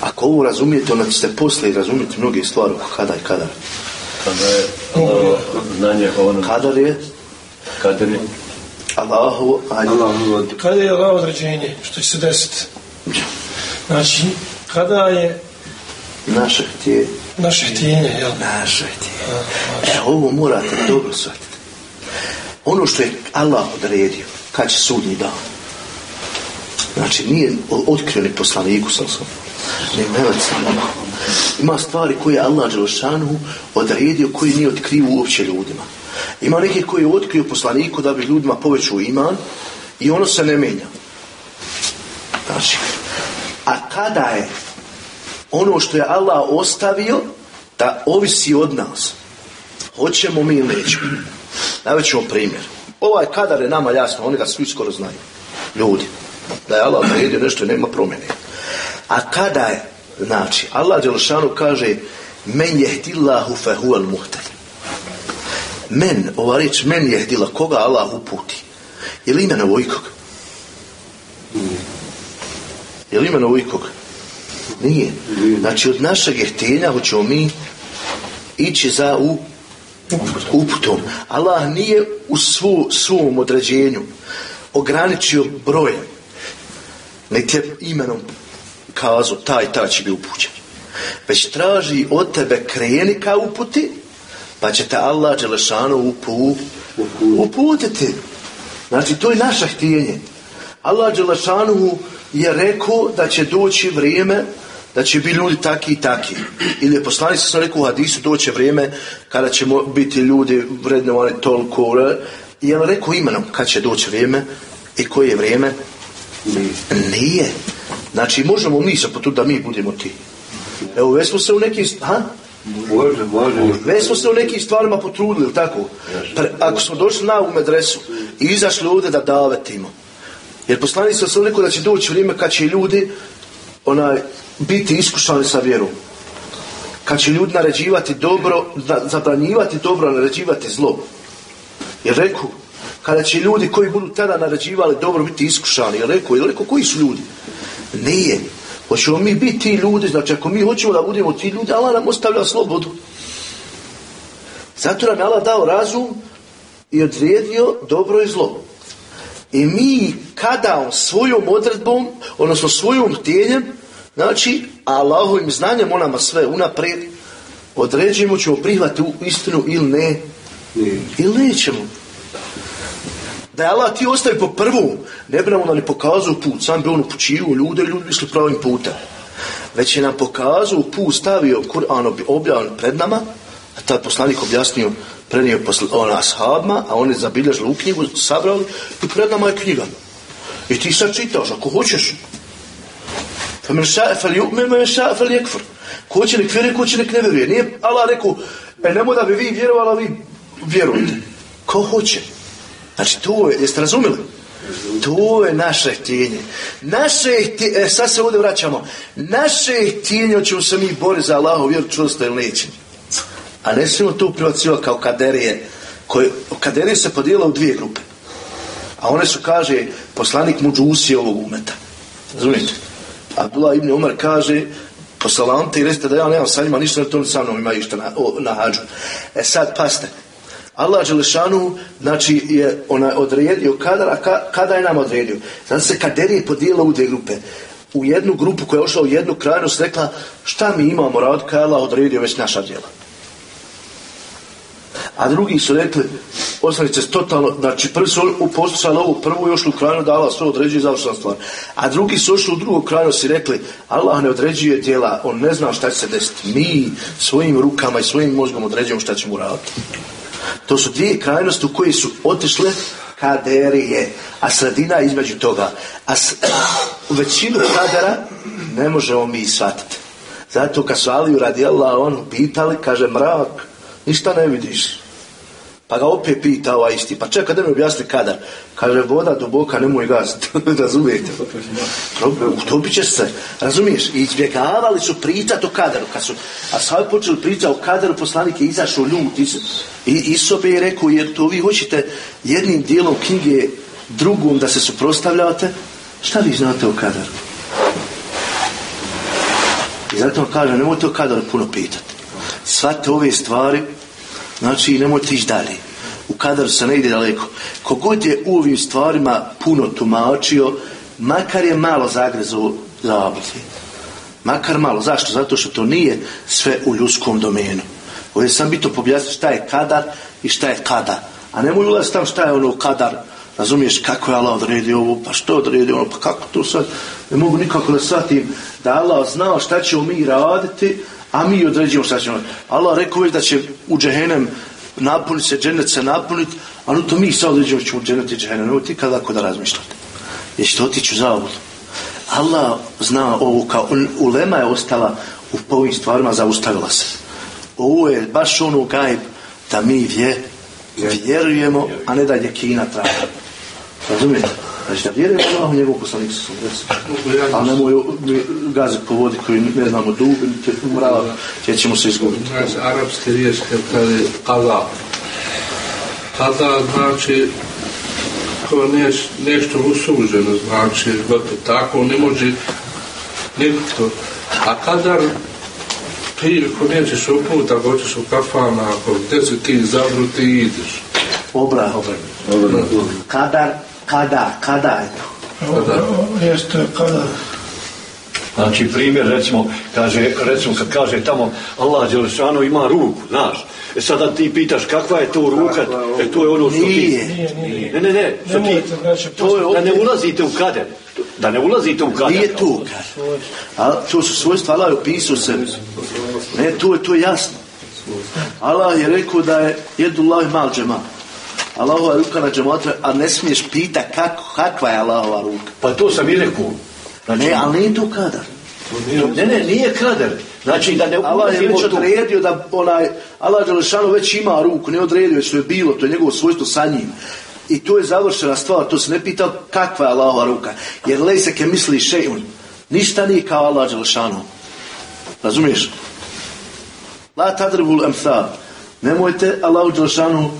Ako ovo razumijete, onda ćete poslije razumjeti mnoge stvari oko kada je kadar. Kada je Allahovo znanje o onom Kadar je kadar je Allahovo, Kada je Allah određenje, što će se desiti? Znači, kada je naše htje, naše htjenje, jel? naše htje. E, ovo morate dobro shvatiti. Ono što je Allah odredio, kad će sudnji dan, znači nije otkrio ni poslaniku sam sam. Ima stvari koje je Allah Đelšanu odredio koji nije otkrio uopće ljudima. Ima neke koje je otkrio poslaniku da bi ljudima povećao iman i ono se ne menja. Znači, a kada je ono što je Allah ostavio da ovisi od nas. Hoćemo mi ili nećemo. Naveć ćemo primjer. Ovaj kadar je nama jasno, oni ga svi skoro znaju. Ljudi. Da je Allah odredio nešto i nema promjene. A kada je, znači, Allah Đelšanu kaže men jehdillahu fehual muhtad. Men, ova riječ men jehdila, koga Allah uputi? Je li imenovo ikog? Je li imenovo ikog? Nije. Znači od našeg htjenja hoćemo mi ići za u uputom. Allah nije u svu, svom određenju ograničio brojem. Nek je imenom kazao taj, taj će biti upućen. Već traži od tebe kreni ka uputi, pa će te Allah Đelešanu upu, uputiti. Znači, to je naše htjenje. Allah Đelešanu je rekao da će doći vrijeme da će biti ljudi taki i taki. Ili je poslanik sam rekao u hadisu doće vrijeme kada će biti ljudi vrednovani toliko. Je li rekao imenom kad će doći vrijeme i koje je vrijeme? Nije. Znači možemo mi se potruditi da mi budemo ti. Evo već smo se u nekim... Ha? Može, može. Već smo se u nekim stvarima potrudili, tako? Pre- ako smo došli na ovu medresu i izašli ovdje da davetimo. Jer poslanik sam rekao da će doći vrijeme kad će ljudi onaj, biti iskušani sa vjerom. Kad će ljudi naređivati dobro, zabranjivati dobro, naređivati zlo. Jer rekao, kada će ljudi koji budu tada naređivali dobro biti iskušani, jer rekao, jer rekao, koji su ljudi? Nije. Hoćemo mi biti ti ljudi, znači ako mi hoćemo da budemo ti ljudi, Allah nam ostavlja slobodu. Zato nam je Allah dao razum i odredio dobro i zlo. I mi kada on svojom odredbom, odnosno svojom htjenjem, znači Allahovim znanjem on nama sve unaprijed određujemo ćemo prihvatiti u istinu ili ne. Ili nećemo. Da je Allah ti ostavi po prvom, ne bi nam onda ni pokazao put, sam bi on upućivao ljude, ljudi išli pravim putem. Već je nam pokazao put, stavio Kur'an ob- objavljen pred nama, a tad poslanik objasnio, prenio posle, ona ashabima, a oni zabilježili u knjigu, sabrali i pred nama je knjiga. I ti sad čitaš, ako hoćeš. فمن شاء فليؤمن ومن شاء فليكفر ko hoće nek vjeruje, ko hoće nek ne vjeruje. Nije Allah rekao, e nemoj da bi vi vjerovali, a vi vjerujte. Ko hoće? Znači, to je, jeste razumjeli? To je naše htjenje. Naše htjenje, e, sad se ovdje vraćamo. Naše htjenje, hoćemo se mi boriti za Allahov vjeru čvrsto ili nećemo. A ne smijemo to privacivati kao kaderije. Koje, kaderije se podijela u dvije grupe. A one su, kaže, poslanik muđusi ovog umeta. Razumijete? Abdullah ibn Umar kaže, posalamte i recite da ja nemam sa njima ništa, na to sa mnom imaju išta na, o, na hađu. E sad, paste. Allah Đelešanu, znači, je ona odredio kada, a ka, kada je nam odredio. Zato se kaderije podijela u dvije grupe. U jednu grupu koja je ošla u jednu krajnost rekla šta mi imamo rad kada je Allah odredio već naša djela. A drugi su rekli, osnovice totalno, znači prvi su poslušali ovu prvu ošli u krajinu da Allah sve određuje i završena stvar. A drugi su ošli u drugu krajnost i rekli, Allah ne određuje djela, on ne zna šta će se desiti. Mi svojim rukama i svojim mozgom određujemo šta ćemo raditi. To su dvije krajnosti u koje su otišle kaderije, a sredina između toga. A s, većinu kadera ne možemo mi shvatiti. Zato kad su Aliju radi Allah on pitali, kaže mrak, ništa ne vidiš. Pa ga opet pita ovaj isti, pa čekaj da mi objasni kadar. Kaže, voda duboka, nemoj gaziti. Razumijete? Utopit će se, razumiješ? I izbjegavali su pričati o kadaru. Kad su, a sad počeli pričati o kadaru, poslanik je izašao ljut iz, i Isobe je rekao, jer to vi hoćete jednim dijelom knjige drugom da se suprostavljate, šta vi znate o kadaru? I zato vam kažem, nemojte o kadaru puno pitati. Svate ove stvari, znači nemojte ići dalje. U kadaru se ne ide daleko. Kogod je u ovim stvarima puno tumačio, makar je malo zagrezao zabludi. Makar malo. Zašto? Zato što to nije sve u ljudskom domenu. Ovdje sam bitno objasniti šta je kadar i šta je kada. A nemoj ulaziti tam šta je ono kadar. Razumiješ kako je Allah odredio ovo, pa što odredio ono, pa kako to sad, ne mogu nikako da shvatim da Allah znao šta ćemo mi raditi, a mi određujemo šta ćemo. Allah rekao već da će u džehenem napuniti se, dženet se napuniti, ali to mi sad određujemo ćemo dženet i džehenem. Nemoj ti kada ako da razmišljate. Jer ćete otići u zavodu. Allah zna ovo kao, ulema je ostala u ovim stvarima, zaustavila se. Ovo je baš ono gajb da mi vje, vjerujemo, a ne da je kina traga. Razumijete? Znači da vjerujemo Allah u njegovu poslaniku sa sam A nemoj gazi po vodi koji ne znamo dug, mrava, gdje ćemo se izgubiti. Znači, arapske riječ kad kaže kada. Kada znači kao neš, nešto usuđeno, znači gotovo tako ne može nikto. A kadar ti ako nećeš u put, ako hoćeš u kafana, ako gdje si ti zabru, ti ideš. Obra. Kadar, kada, kada je to? Jeste kada Znači primjer recimo, kaže, recimo kad kaže tamo Allah Đelešanu ima ruku, znaš. E sada ti pitaš kakva je to ruka, e to je ono što ti... Nije. Ne, ne, ne, što ti, znači, to je, da ne ulazite u kader. da ne ulazite u kadar. Nije to, kaže. A to su svojstva, Allah je opisao sebi. Ne, to je, to je jasno. Allah je rekao da je jedullah mal džema. Allahova ruka na džematu, a ne smiješ pita kako, kakva je Allahova ruka. Pa to sam i rekao. Ne, ali nije to kadar. Ne, ne, nije kadar. Znači da ne Allah je već odredio da onaj, Allah Đelešanu već ima ruku, ne odredio, već to je bilo, to je njegovo svojstvo sa njim. I to je završena stvar, to se ne pita kakva je Allahova ruka. Jer lejse ke misli šeun, ništa nije kao Allah Đelešanu. Razumiješ? La tadribul emthal. Nemojte Allahu Đelešanu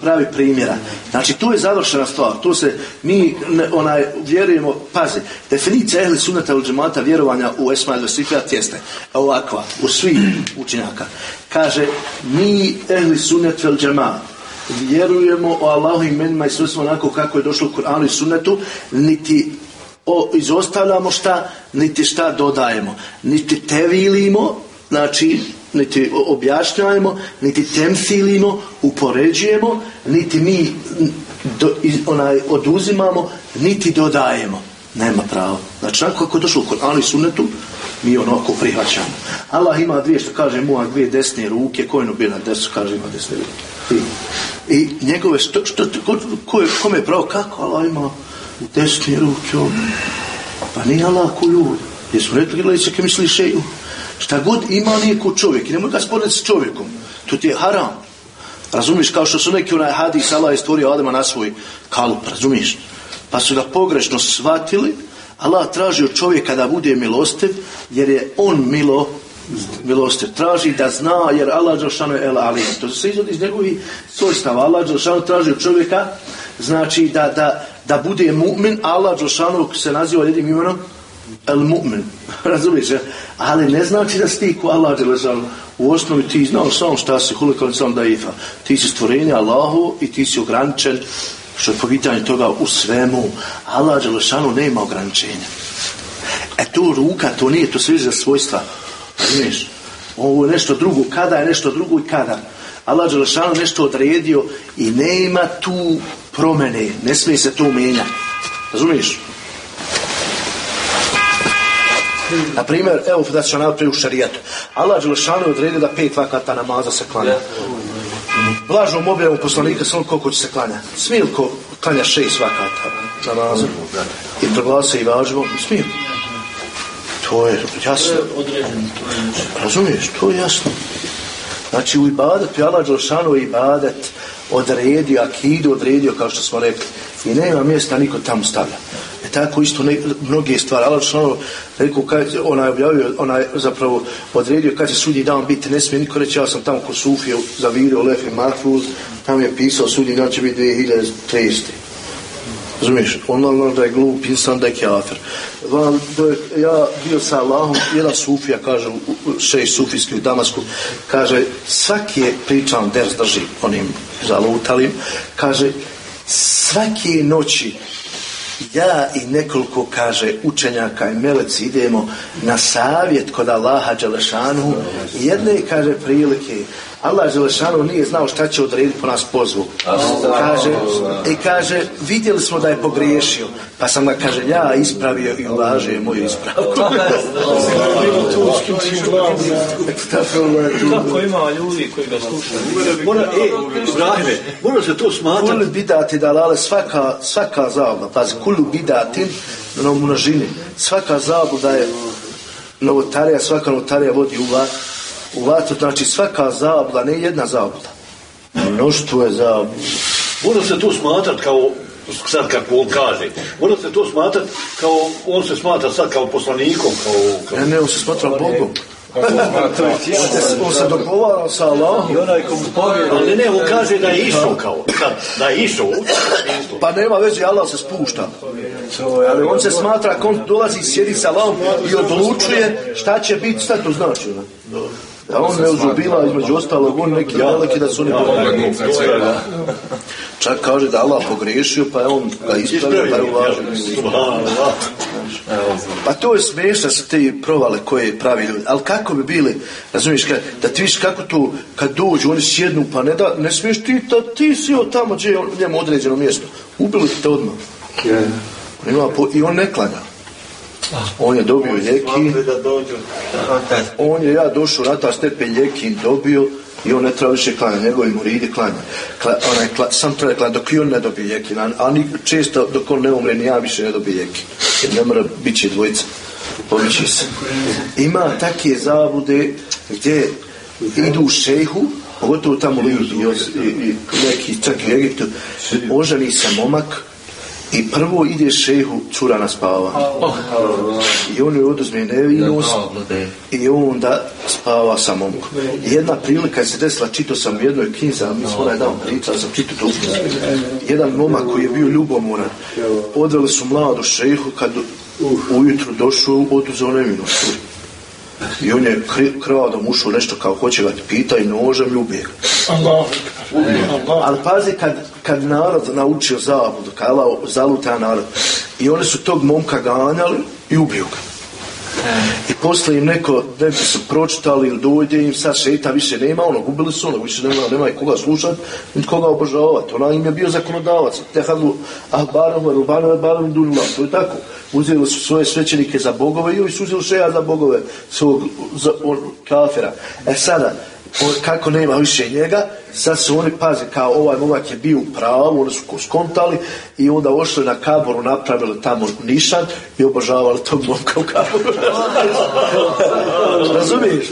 pravi primjera. Znači, to je završena stvar. To se, mi ne, onaj, vjerujemo, pazi, definicija ehli sunata ili džemata vjerovanja u Esma ili Sifijat jeste ovakva, u svih učenjaka. Kaže, mi ehli sunat džemat vjerujemo o Allahu imenima i svojstvima onako kako je došlo u Kur'anu i sunnetu, niti o, izostavljamo šta, niti šta dodajemo. Niti tevilimo, znači, niti objašnjavamo, niti temfilimo, upoređujemo, niti mi do, onaj, oduzimamo, niti dodajemo. Nema pravo. Znači, kako je došlo u Koranu i sunnetu, mi onako prihvaćamo. Allah ima dvije, što kaže mu, dvije desne ruke, ko je bio na desu, kaže ima desne ruke. I, i njegove, što, što, ko, ko je, kome je pravo, kako Allah ima desne ruke, on? Pa nije Allah ko ljudi. Jer smo rekli, gledaj se ke misli šeju. Šta god ima nije ko čovjek. Nemoj ga sporediti s čovjekom. To ti je haram. Razumiješ, kao što su neki onaj hadis, Allah je stvorio Adama na svoj kalup, razumiješ? Pa su ga pogrešno shvatili, Allah traži od čovjeka da bude milostiv, jer je on milo, milostiv. Traži da zna, jer Allah Đelšanu je El Ali. To se izvodi iz njegovih svojstava. Allah Đelšanu traži od čovjeka, znači da, da, da bude mu'min, Allah Đelšanu se naziva jednim imenom El mu'min, razumiješ, je? ali ne znači da si ti ko Allah. U osnovi ti znao sam šta si, hulikan sam da ifa. Ti si stvorenje Allahu i ti si ograničen, što je po toga u svemu. Allah Đelešanu nema ograničenja. E to ruka, to nije, to sve za svojstva. Razumiješ? Ovo je nešto drugo, kada je nešto drugo i kada. Allah Đelešanu nešto odredio i nema tu promene, ne smije se to mijenjati. Razumiješ? Na primjer, evo da ću napraviti u šarijatu. Allah Đelešanu je odredio da pet vakata namaza se klanja. Blažom objavom poslanika samo koliko će se klanja. Smije li klanja šest vakata namaza i proglasa i važivo? Smije. To je jasno. Razumiješ, to je jasno. Znači u ibadetu je Allah Đelešanu ibadet odredio, akidu odredio kao što smo rekli. I nema mjesta niko tamo stavlja. Tako isto ne, mnoge stvari. Allah Đelešanu rekao, kad, onaj objavio, onaj zapravo odredio kad će sudnji dan biti. Ne smije niko reći, ja sam tamo kod Sufije zavirio Lefi Mahfuz, tamo je pisao sudnji dan će biti 2030. Razumiješ, on normalno da je glup, insan da je kjafir. Je, ja bio sa Allahom, jedan sufija, kaže, šest sufijski u Damasku, kaže, svaki je pričan ders drži onim zalutalim, kaže, svake noći ja i nekoliko, kaže, učenjaka i meleci idemo na savjet kod Allaha Đelešanu. I jedne, kaže, prilike Allah Đelešanu nije znao šta će odrediti po nas pozvu. Kaže, I kaže, vidjeli smo da je pogriješio, pa sam ga, kaže, ja ispravio i ulaže moju ispravku. Kako ima ljudi koji ga slušaju? Mora, e, Ibrahime, mora se to smatrati. Kulu bidati dalale, svaka, svaka zabluda, pazi, kulu bidatin, na množini, svaka zabluda je novotarija, svaka novotarija vodi u vat, u vatru, znači svaka zabluda, ne jedna zabluda. Mnoštvo je zabluda. Mora se to smatrat kao sad kako on kaže, mora se to smatrat kao, on se smatra sad kao poslanikom, kao... kao... Ne, ne, on se smatra Bogom. on se dogovarao sa Allahom. I onaj komu povjeri. Ali ne, ne, on kaže da je išao kao, da je išao. Pa nema veze, Allah se spušta. Ali on se smatra, ako on dolazi, sjedi sa Allahom i odlučuje šta će biti, šta to znači? Ne? Da on ne uzubila između ostalog, on neki veliki da su oni pogledali. Čak kaže da Allah pogriješio, pa je on ga ispravio, pa je uvažio. Pa to je smiješno su te provale koje pravi ljudi. Ali kako bi bili, razumiješ, kad, da ti viš kako tu, kad dođu, oni sjednu, pa ne da, ne smiješ ti, ta, ti si od tamo gdje je njemu određeno mjesto. Ubili ti te odmah. On ima po- I on ne klanja. On je dobio ljekin, dođu. on je ja došao rata stepen ljekin dobio i on ne treba više klanja, njegovi muridi klanja. Kla, onaj, kla, sam treba klanja dok i on ne dobije ljekin, a, a ni, često dok on ne umre ni ja više ne dobije ljekin. Jer ne mora, bit će dvojica, se. Ima takve zabude gdje idu u šejhu, pogotovo tamo i, i, neki čak i u Egiptu, oženi se momak i prvo ide šehu cura na spava. I on joj oduzme nevinost i onda spava sa Jedna prilika je se desila, čitao sam u jednoj knjizi, a mi smo onaj dan pričali, sam tu knjizu. Jedan momak koji je bio ljubomoran, odveli su mladu šehu, kad ujutru došao, oduzeo nevinost. I on je krvadom ušao nešto kao hoće ga pita i nožem ljubije. Ali pazi kad, kad narod naučio zabudu, kad Allah zaluta narod, i oni su tog momka ganjali i ubiju ga. I posle im neko, neki su pročitali ili dođe im sad šeita više nema, ono, gubili su ono, više nema, nema i koga slušati, niti koga obožavati. Ona im je bio zakonodavac, tehadlu ahbarom, rubanom, ahbarom, dunula, to je tako. Uzeli su svoje svećenike za bogove i ovi su uzeli šeja za bogove svog za, on, kafira. E sada, kako nema više njega, sad su oni, pazi, kao ovaj momak je bio u pravu, oni su ko skontali i onda ošli na kaboru, napravili tamo nišan i obožavali tog momka u kaboru. Razumiješ?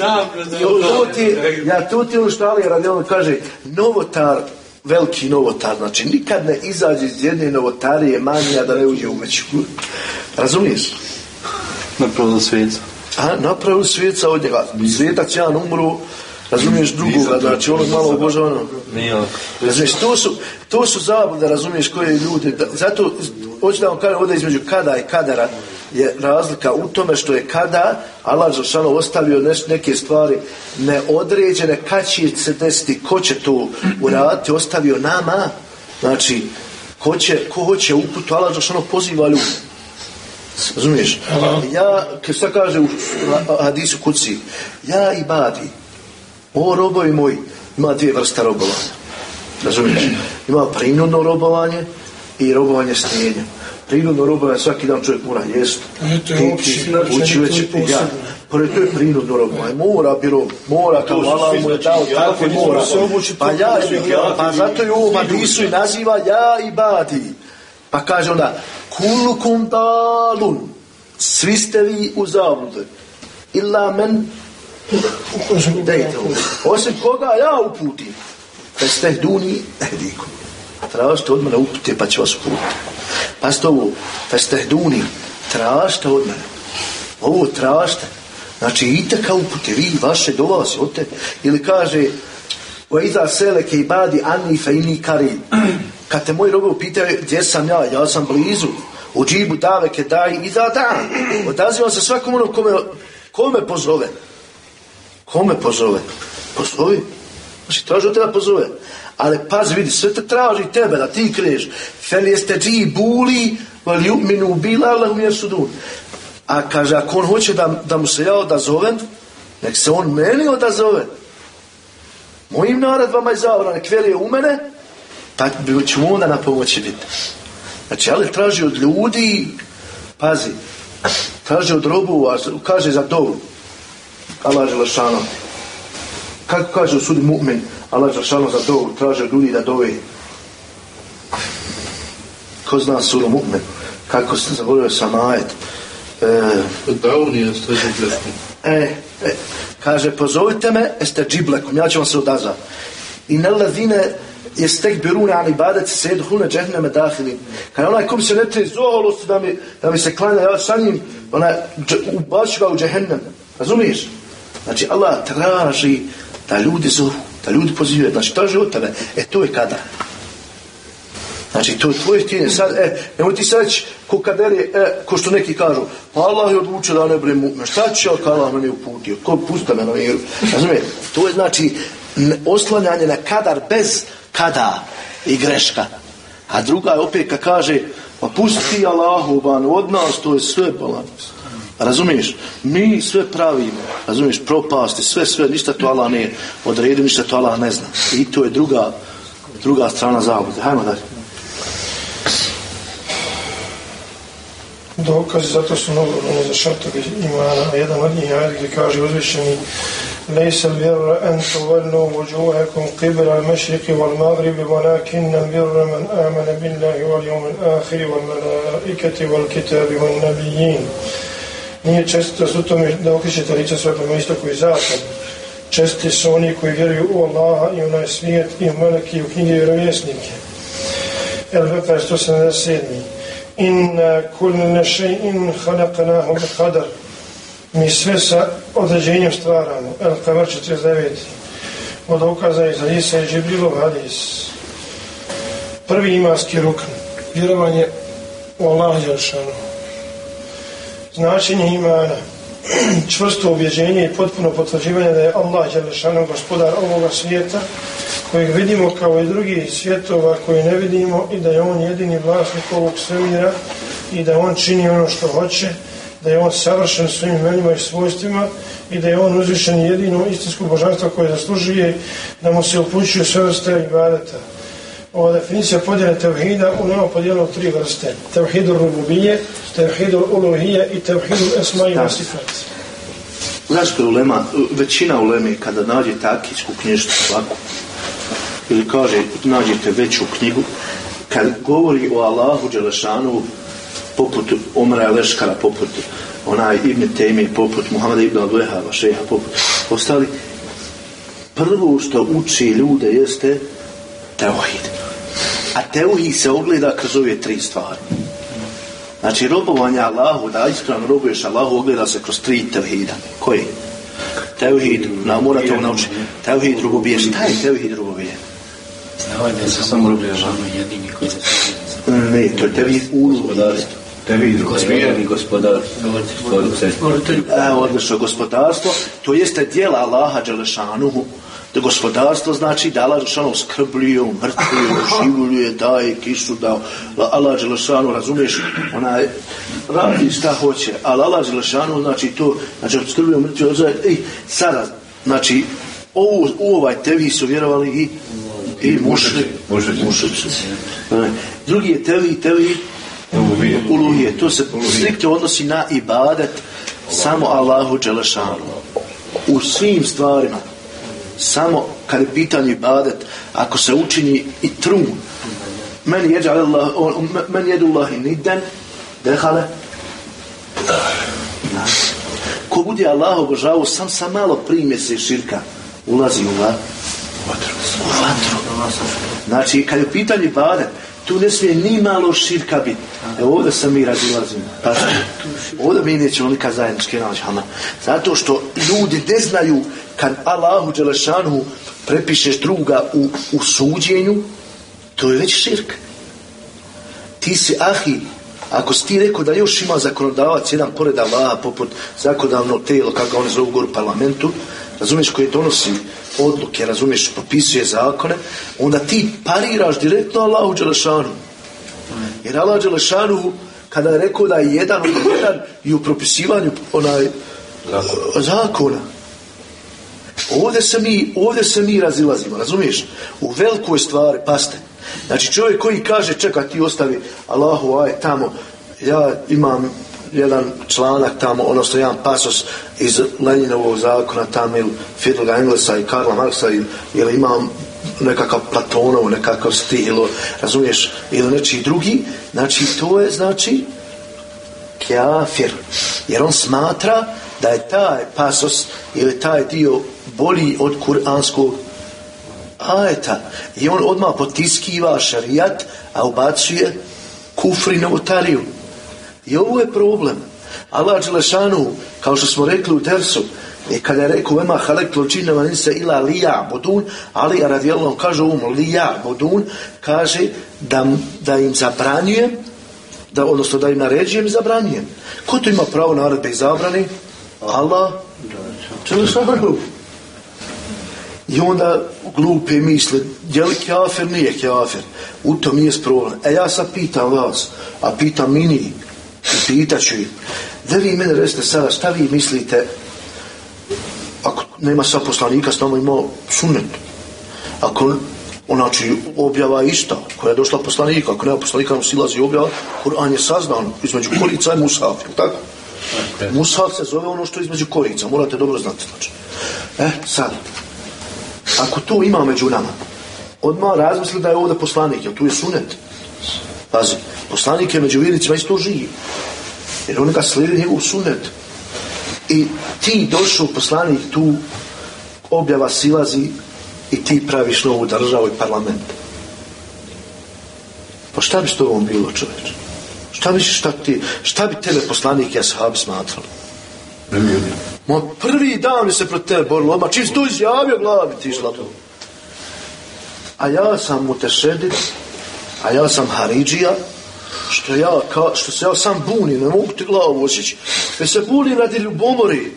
Ja to ti ono što Ali radi, on kaže, novotar, veliki novotar, znači nikad ne izađe iz jedne novotarije manija da ne uđe u veću. Razumiješ? Napravili svijeca. A, napravili svijeca od njega. Svijetac jedan umru, razumiješ drugoga, znači ono malo obožavano. Nije Razumiješ, to su, to su zablude, razumiješ, koje ljudi, da, zato, hoću da vam kažem ovdje između kada i kadara je razlika u tome što je kada Allah Žešano ostavio neš, neke stvari neodređene, kad će se desiti, ko će to uraditi, ostavio nama, znači, ko, će, ko hoće uputu, Allah Žešano poziva ljude. Razumiješ? Ja, kad sad kaže u hadisu kuci, ja i badi, o robovi moji, ima dvije vrste robovanja. Razumiješ? Ima prinudno robovanje i robovanje stenja. Prinudno robovanje svaki dan čovjek mora jest, to je opći, ući već, ja. Pored to je prinudno robovanje. Mora bilo, mora, kao Allah svi, mu je dao, tako mora. Pa ja, pa zato je u ovom ti hadisu i naziva ja i badi. Pa kaže onda, kulukum dalun, svi ste vi u zablude. Illa men Osim koga ja uputim. Festehduni ehdikum. Tražite od mene upute pa ću vas uputiti. Pazite ovo. Festehduni. Tražite od mene. Ovo tražite. Znači idite kao upute. Vi vaše do vas. Ote. Ili kaže wa iza seleke ibadi anni fe inni karim. Kad te moji robovi pitaju gdje sam ja, ja sam blizu. U džibu daveke daj i da dan. Odazivam se svakom onom kome, kome pozove. Kome pozove? Pozovi. Znači, traži od tebe pozove. Ali pazi, vidi, sve te traži tebe da ti kriješ. Fel jeste dži buli, val minu bila, lahum jesudun. A kaže, ako on hoće da, da mu se ja odazovem, nek se on meni odazove. Mojim naredbama i zavrane, nek vjeruje u mene, pa ću mu onda na pomoći biti. Znači, ali traži od ljudi, pazi, traži od robu, kaže za dovu. Allah Želešano. Kako kaže u sudi mu'min, Allah Želešano za dovu, traže od ljudi da dove. Ko zna suru mu'min? Kako se zavolio sam ajet? E, E, e, kaže, pozovite me, jeste džiblekom, ja ću vam se odazvati. I ne ladine je stek birune ali ibadet se jedhune džehneme dahili. Kaže, onaj kom se ne tri da mi, da mi se klanja, ja sa njim, onaj, ubaću ga u džehennem. Razumiješ? Znači, Allah traži da ljudi zovu, da ljudi pozivaju, znači traži od tebe. E, to je kada. Znači, to je tvoje htjenje. Sad, e, nemoj ti sad reći, ko kaderi, e, ko što neki kažu, pa Allah je odlučio da ne budem mu'min. Šta će ako Allah mene uputio? Ko pusta me na miru? Razumije? To je znači oslanjanje na kadar bez kada i greška. A druga je opet kad kaže, pa pusti ti Allahu van, od nas to je sve balans. Razumiješ? Mi sve pravimo. Razumiješ? Propasti, sve, sve, ništa to Allah nije odredio, ništa to Allah ne zna. I to je druga, druga strana zabude. Hajmo dalje. dokazi, zato su mnogobrojni za šartovi imana, a jedan od njih je gdje kaže uzvišeni ليس البر أن تولوا وجوهكم قبل المشرق والمغرب ولكن البر من آمن بالله واليوم الآخر والملائكة والكتاب والنبيين Nije često su tome da okrećete lice svoje prema istoku i zapad. Česti su oni koji vjeruju u Allaha i u onaj svijet i u meleki i u knjige i vjerovjesnike. El Bekar 177. Inna kulne še'in qadar. Mi sve sa određenjem stvaramo. El Kamer 49. Od ukaza iz Hadisa i Džibrilov hadis. Prvi imanski rukn. Vjerovanje u Allah Jelšanu. Značenje imana. Čvrsto ubjeđenje i potpuno potvrđivanje da je Allah Jelšanu gospodar ovoga svijeta kojeg vidimo kao i drugih svjetova koje ne vidimo i da je on jedini vlasnik ovog svemira i da on čini ono što hoće da je on savršen svojim imenima i svojstvima i da je on uzvišen jedino istinsko božanstvo koje zaslužuje da mu se upućuje sve vrste ibadeta. Ova definicija podjele tevhida u nama podijela u tri vrste. Tevhidu rububije, tevhidu uluhije i tevhidu esma i nasifat. Zašto je ulema, većina uleme kada nađe takijsku knjižnu svaku ili kaže nađete veću knjigu kad govori o Allahu Đelešanu poput Omara Leškara, poput onaj Ibn Tejmi, poput Muhammeda Ibn Al-Vehava, šeha, poput ostali, prvo što uči ljude jeste teuhid. A teuhid se ogleda kroz ove tri stvari. Znači, robovanje Allahu, da ispravno robuješ Allahu, ogleda se kroz tri teuhida. Koji? Teuhid, na mora to nauči. Teuhid rububije. Šta je teuhid rububije? Znavanje da se samo robuješ jedini koji se Ne, to je teuhid uluhije. Tebi gospodarni gospodar. Evo, odlično, gospodarstvo, to jeste dijela Allaha Đelešanuhu, da gospodarstvo znači da Allah Đelešanu skrbljuje, umrtvuje, življuje, daje kišu, da Allah Đelešanu, razumiješ, onaj, radi šta hoće, ali Allah Đelešanu, znači to, znači skrbljuje, umrtvuje, odzaje, ej, sada, znači, ovu, u ovaj tevi su vjerovali i i mušli, mušli, Drugi je tevi, tevi, uluhije. To se striktno odnosi na ibadet samo Allahu Đelešanu. U svim stvarima. Samo kad je pitanje ibadet, ako se učini i trun, men jeđa Allah, men jedu Allahi niden, dehale, ko bude Allah obožavao sam sa malo primjese širka, ulazi u vatru. U vatru. Znači, kad je pitanje ibadet, tu ne smije ni malo širka biti. Evo ovdje se mi razilazimo. Ovdje mi nećemo nikad zajednički naći. Zato što ljudi ne znaju kad Allahu Đelešanu prepišeš druga u, u suđenju, to je već širk. Ti si ahi, ako si ti rekao da još ima zakonodavac jedan pored Allaha poput zakonodavnog tijelo, kako oni zovu u parlamentu, razumiješ, koji donosi odluke, razumiješ, propisuje zakone, onda ti pariraš direktno Allahu Đelešanu. Jer Allah Đelešanu, kada je rekao da je jedan od jedan i u propisivanju onaj zakona, Ovdje se, mi, ovdje se mi razilazimo, razumiješ? U velikoj stvari, paste. Znači čovjek koji kaže, čeka ti ostavi Allahu, aj tamo, ja imam jedan članak tamo, odnosno jedan pasos iz Leninovog zakona tamo ili Fidloga Englesa i Karla Marksa ili, imam nekakav Platonov, nekakav stil, razumiješ, ili nečiji drugi, znači to je znači kjafir. Jer on smatra da je taj pasos ili taj dio bolji od kuranskog ajeta. I on odmah potiskiva šarijat, a ubacuje kufri novotariju. I ovo je problem. Allah Đelešanu, kao što smo rekli u Tersu, i kada je rekao ema halektu džineva se ila lija bodun, ali radijalno kaže ovom lija bodun, kaže da, da im zabranjujem, da, odnosno da im naređujem zabranjujem. Ko to ima pravo naredbe i zabrani? Allah Đelešanu. I onda glupe misle, je li kafir, nije kafir. U tom nije problem. E ja sad pitam vas, a pitam i pitaću ih, da vi mene recite sada, šta vi mislite, ako nema sa poslanika, s nama imao sunet, ako Znači, objava je ista, koja je došla poslanika, ako nema poslanika, nam silazi objava, Kur'an je sazdan između korica i Musaf, jel tako? Musaf se zove ono što je između korica, morate dobro znati. Znači. E, sad, ako to ima među nama, odmah razmisli da je ovdje poslanik, jer tu je sunet. Pazi, poslanik je među vjernicima isto živi. Jer on ga slijedi njegov sunet. I ti došao poslanik tu, objava silazi i ti praviš novu državu i parlament. Pa šta bi s tobom bilo čovječ? Šta bi, šta, ti, šta bi tebe poslanik i ashabi smatrali? Ma prvi dan se protiv tebe borilo, ma čim si tu izjavio glavi ti išla tu. A ja sam mutešedit, a ja sam haridžija, što, ja, ka, što se ja sam bunim, ne mogu ti glavu osjeći. Jer se bunim radi ljubomori.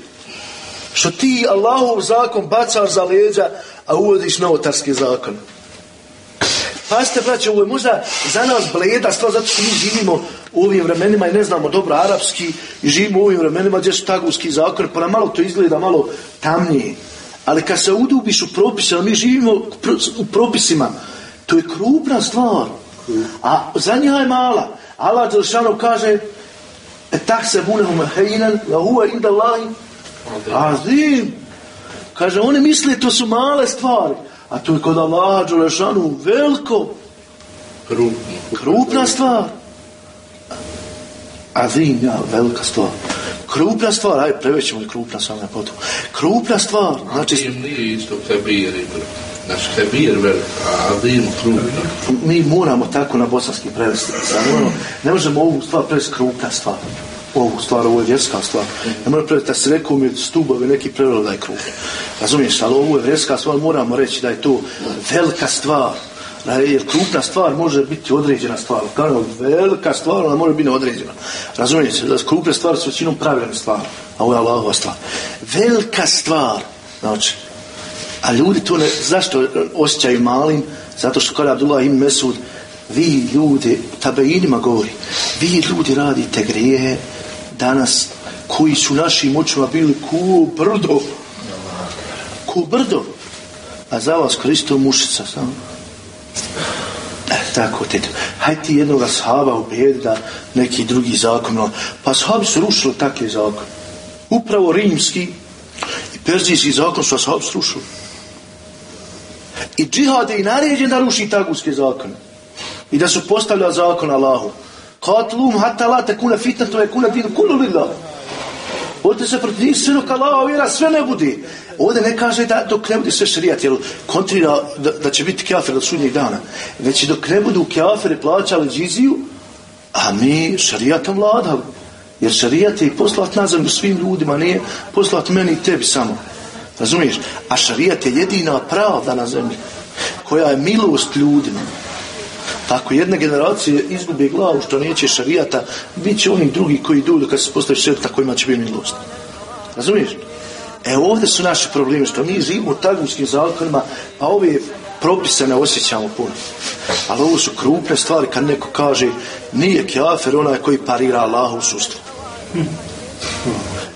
Što ti Allahov zakon bacaš za leđa, a uvodiš novotarski zakon. Pazite, braće, ovo je možda za nas bleda stvar, zato što mi živimo u ovim vremenima i ne znamo dobro arapski i živimo u ovim vremenima gdje su taguski zakoni, pa nam malo to izgleda malo tamnije. Ali kad se udubiš u propise, mi živimo u propisima, to je krupna stvar. A za njega je mala. Allah Đelšanu kaže e tak se bunehum hejnen, la huwa inda Allahi azim. Kaže, oni misle to su male stvari. A to je kod Allaha Đelešanu veliko. Krupna stvar. Azim, ja, velika stvar. Krupna stvar, aj prevećemo krupna stvar na potom. Krupna stvar, znači... Isto znači velik, a azim krupna. Mi moramo tako na bosanski prevesti. Ne možemo ovu stvar prevesti krupna stvar. Ovu stvar, ovo je vjerska stvar. Ne možemo prevesti, da se rekao mi stubovi neki preveli da je krupna. Razumiješ, ali ovo je vjerska stvar, moramo reći da je to velika stvar. Jer krupna stvar može biti određena stvar. Kao velika stvar, ona može biti neodređena. Razumijete, da krupne stvari su većinom pravilne stvari. A ovo je Allahova stvar. Velika stvar. Znači, a ljudi to ne, zašto osjećaju malim? Zato što kada Abdullah im Mesud, vi ljudi, tabeinima govori, vi ljudi radite grijehe danas koji su našim očima bili ku brdo. Ku brdo. A za vas Kristo mušica samo. E, tako, tete. Hajde ti jednog sahaba ubijedi da neki drugi zakon. Pa sahabi su rušili takve zakon. Upravo rimski i perzijski zakon su sahabi su rušili. I džihad je i naređen da ruši taguske zakone. I da su postavlja zakon Allahu. Katlum hatta la to je kuna dinu kulu lillah. Ovdje se protiv njih sve dok vjera sve ne budi. Ovdje ne kaže da dok ne bude sve šarijat, jer kontrira da, da će biti kafir od sudnjeg dana. Već dok ne budu kafiri plaćali džiziju, a mi šarijatom vladali. Jer šarijat je poslat na zemlju svim ljudima, nije poslat meni i tebi samo. Razumiješ? A šarijat je jedina pravda na zemlji, koja je milost ljudima. Tako jedne generacije izgubi glavu što neće šarijata, bit će oni drugi koji idu kad se postavi šerta kojima će biti milost. Razumiješ? E ovdje su naši problemi što mi živimo u tagunskim zakonima, pa ove propise ne osjećamo puno. Ali ovo su krupne stvari kad neko kaže nije kjafer onaj koji parira Allahu u sustvu.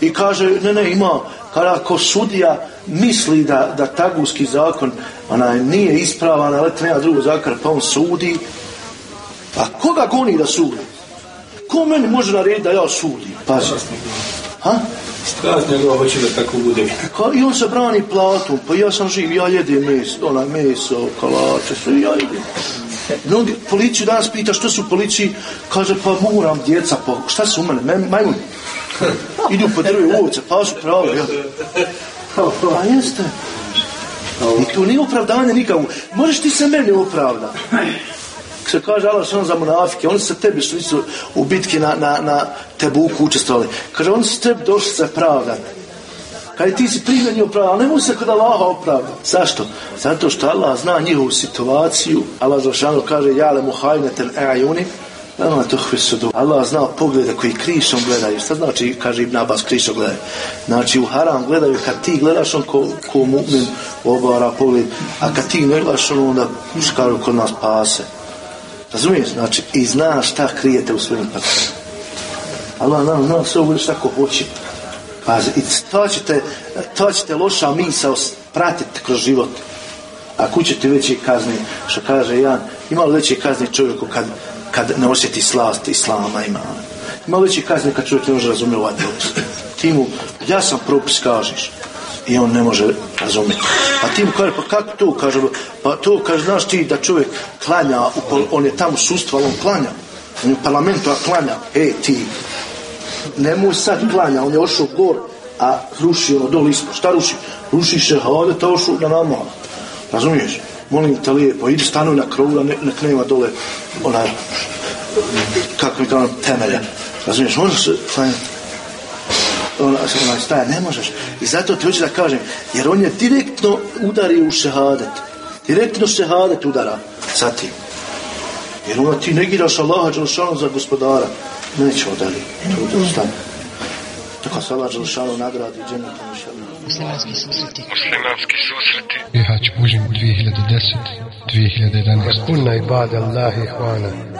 I kaže, ne, ne, ima, kada ako sudija misli da, da taguski zakon onaj, nije ispravan, ali treba drugo zakon, pa on sudi, a koga goni da sudi? Ko meni može narediti da ja sudim? Pazi. Ha? Strast njegova hoće da tako bude. Ka, I on se brani platom, pa ja sam živ, ja jedem meso, onaj meso, kalače, sve ja jedem. Mnogi, policiju danas pita što su u policiji, kaže pa moram djeca, pa šta su u mene, Me, majmuni. Idu po drve ovce, pa su pravo, ja. A jeste. I to nije opravdanje nikako. Možeš ti se meni opravda. Se kaže Allah što za munafike, oni se tebi što nisu u bitki na, na, na Tebuku učestvovali. Kaže, oni su tebi došli se pravdati. Kaže, ti si primjer njihov pravda, ali ne može se kod Allaha opravda. Zašto? Zato što Allah zna njihovu situaciju. Allah kaže, jale muhajnetel e'ajuni, Allah to hvisudu. Allah zna poglede koji krišom gledaju. Šta znači, kaže Ibn Abbas, krišom gledaju? Znači, u haram gledaju, kad ti gledaš, on ko, ko mu'min obara pogled, a kad ti ne gledaš, on onda škaru kod nas pase. Razumiješ? Znači, i zna šta krijete u svojim patima. Allah nam zna sve ovo šta ko hoće. Pazi, i to ćete, to ćete loša misao pratiti kroz život. A kuće ti veće kazne, što kaže Jan, ima li veće kazne čovjeku kad, kad ne osjeti slast islama ima. Ima li veće kazne kad čovjek ne može razumjeti ovaj propis. Ti mu, ja sam propis kažeš. I on ne može razumjeti. A ti mu kaže, pa kako to? Kaže, pa to, kaže, znaš ti da čovjek klanja, on je tamo sustva, on klanja. On je u parlamentu, a klanja. E, ti, nemoj sad klanja, on je ošao gor, a ruši ono dole ispod. Šta ruši? Ruši šehade, to ošu na nama. Razumiješ? Molim te lijepo, idi stanuj na krovu, ne, nek nema dole onaj, kako mi to ono, temelje. Razumiješ? Možeš se ona, ona staja, ne možeš. I zato ti hoću da kažem, jer on je direktno udario u šehadet. Direktno šehadet udara sa tim. Jer onda ti negiraš Allaha Đelšanu za gospodara. Da stane. Tako se Allah Đelšanu nagradi džennetom. Muslimanski susreti. Muslimanski susreti. Bihać Bužim 2010 2011 Kuna ibade Allahi hvana.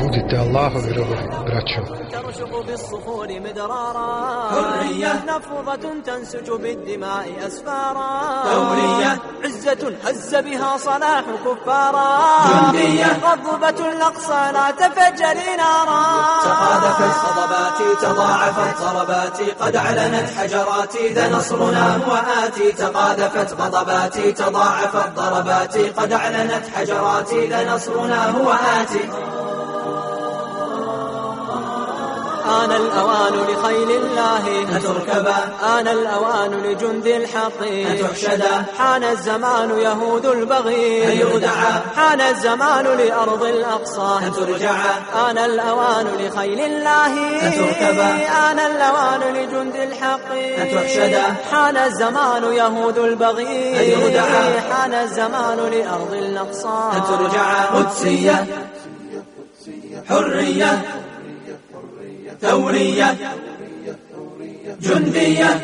Budite Allahovi robovi, braćo. ترشق بالصخور مدرارا حرية. نفضة تنسج بالدماء أسفارا ثورية. عزة هز بها صلاح كفارا جندية. غضبة الأقصى لا تفجري نارا تقاذفت صدباتي تضاعفت ضرباتي قد علنت حجراتي ذا نصرنا هو آتي تقاذفت غضباتي تضاعفت ضرباتي قد علنت حجراتي ذا نصرنا هو آتي آن الأوان لخيل الله أن تركبا آن الأوان لجند الحق أن تحشدا حان الزمان يهود البغي أن حان الزمان لأرض الأقصى أن ترجعا آن الأوان لخيل الله أن تركبا آن الأوان لجند الحق أن تحشدا حان الزمان يهود البغي أن حان الزمان لأرض الأقصى أن ترجعا قدسية. حرية. ثورية جندية.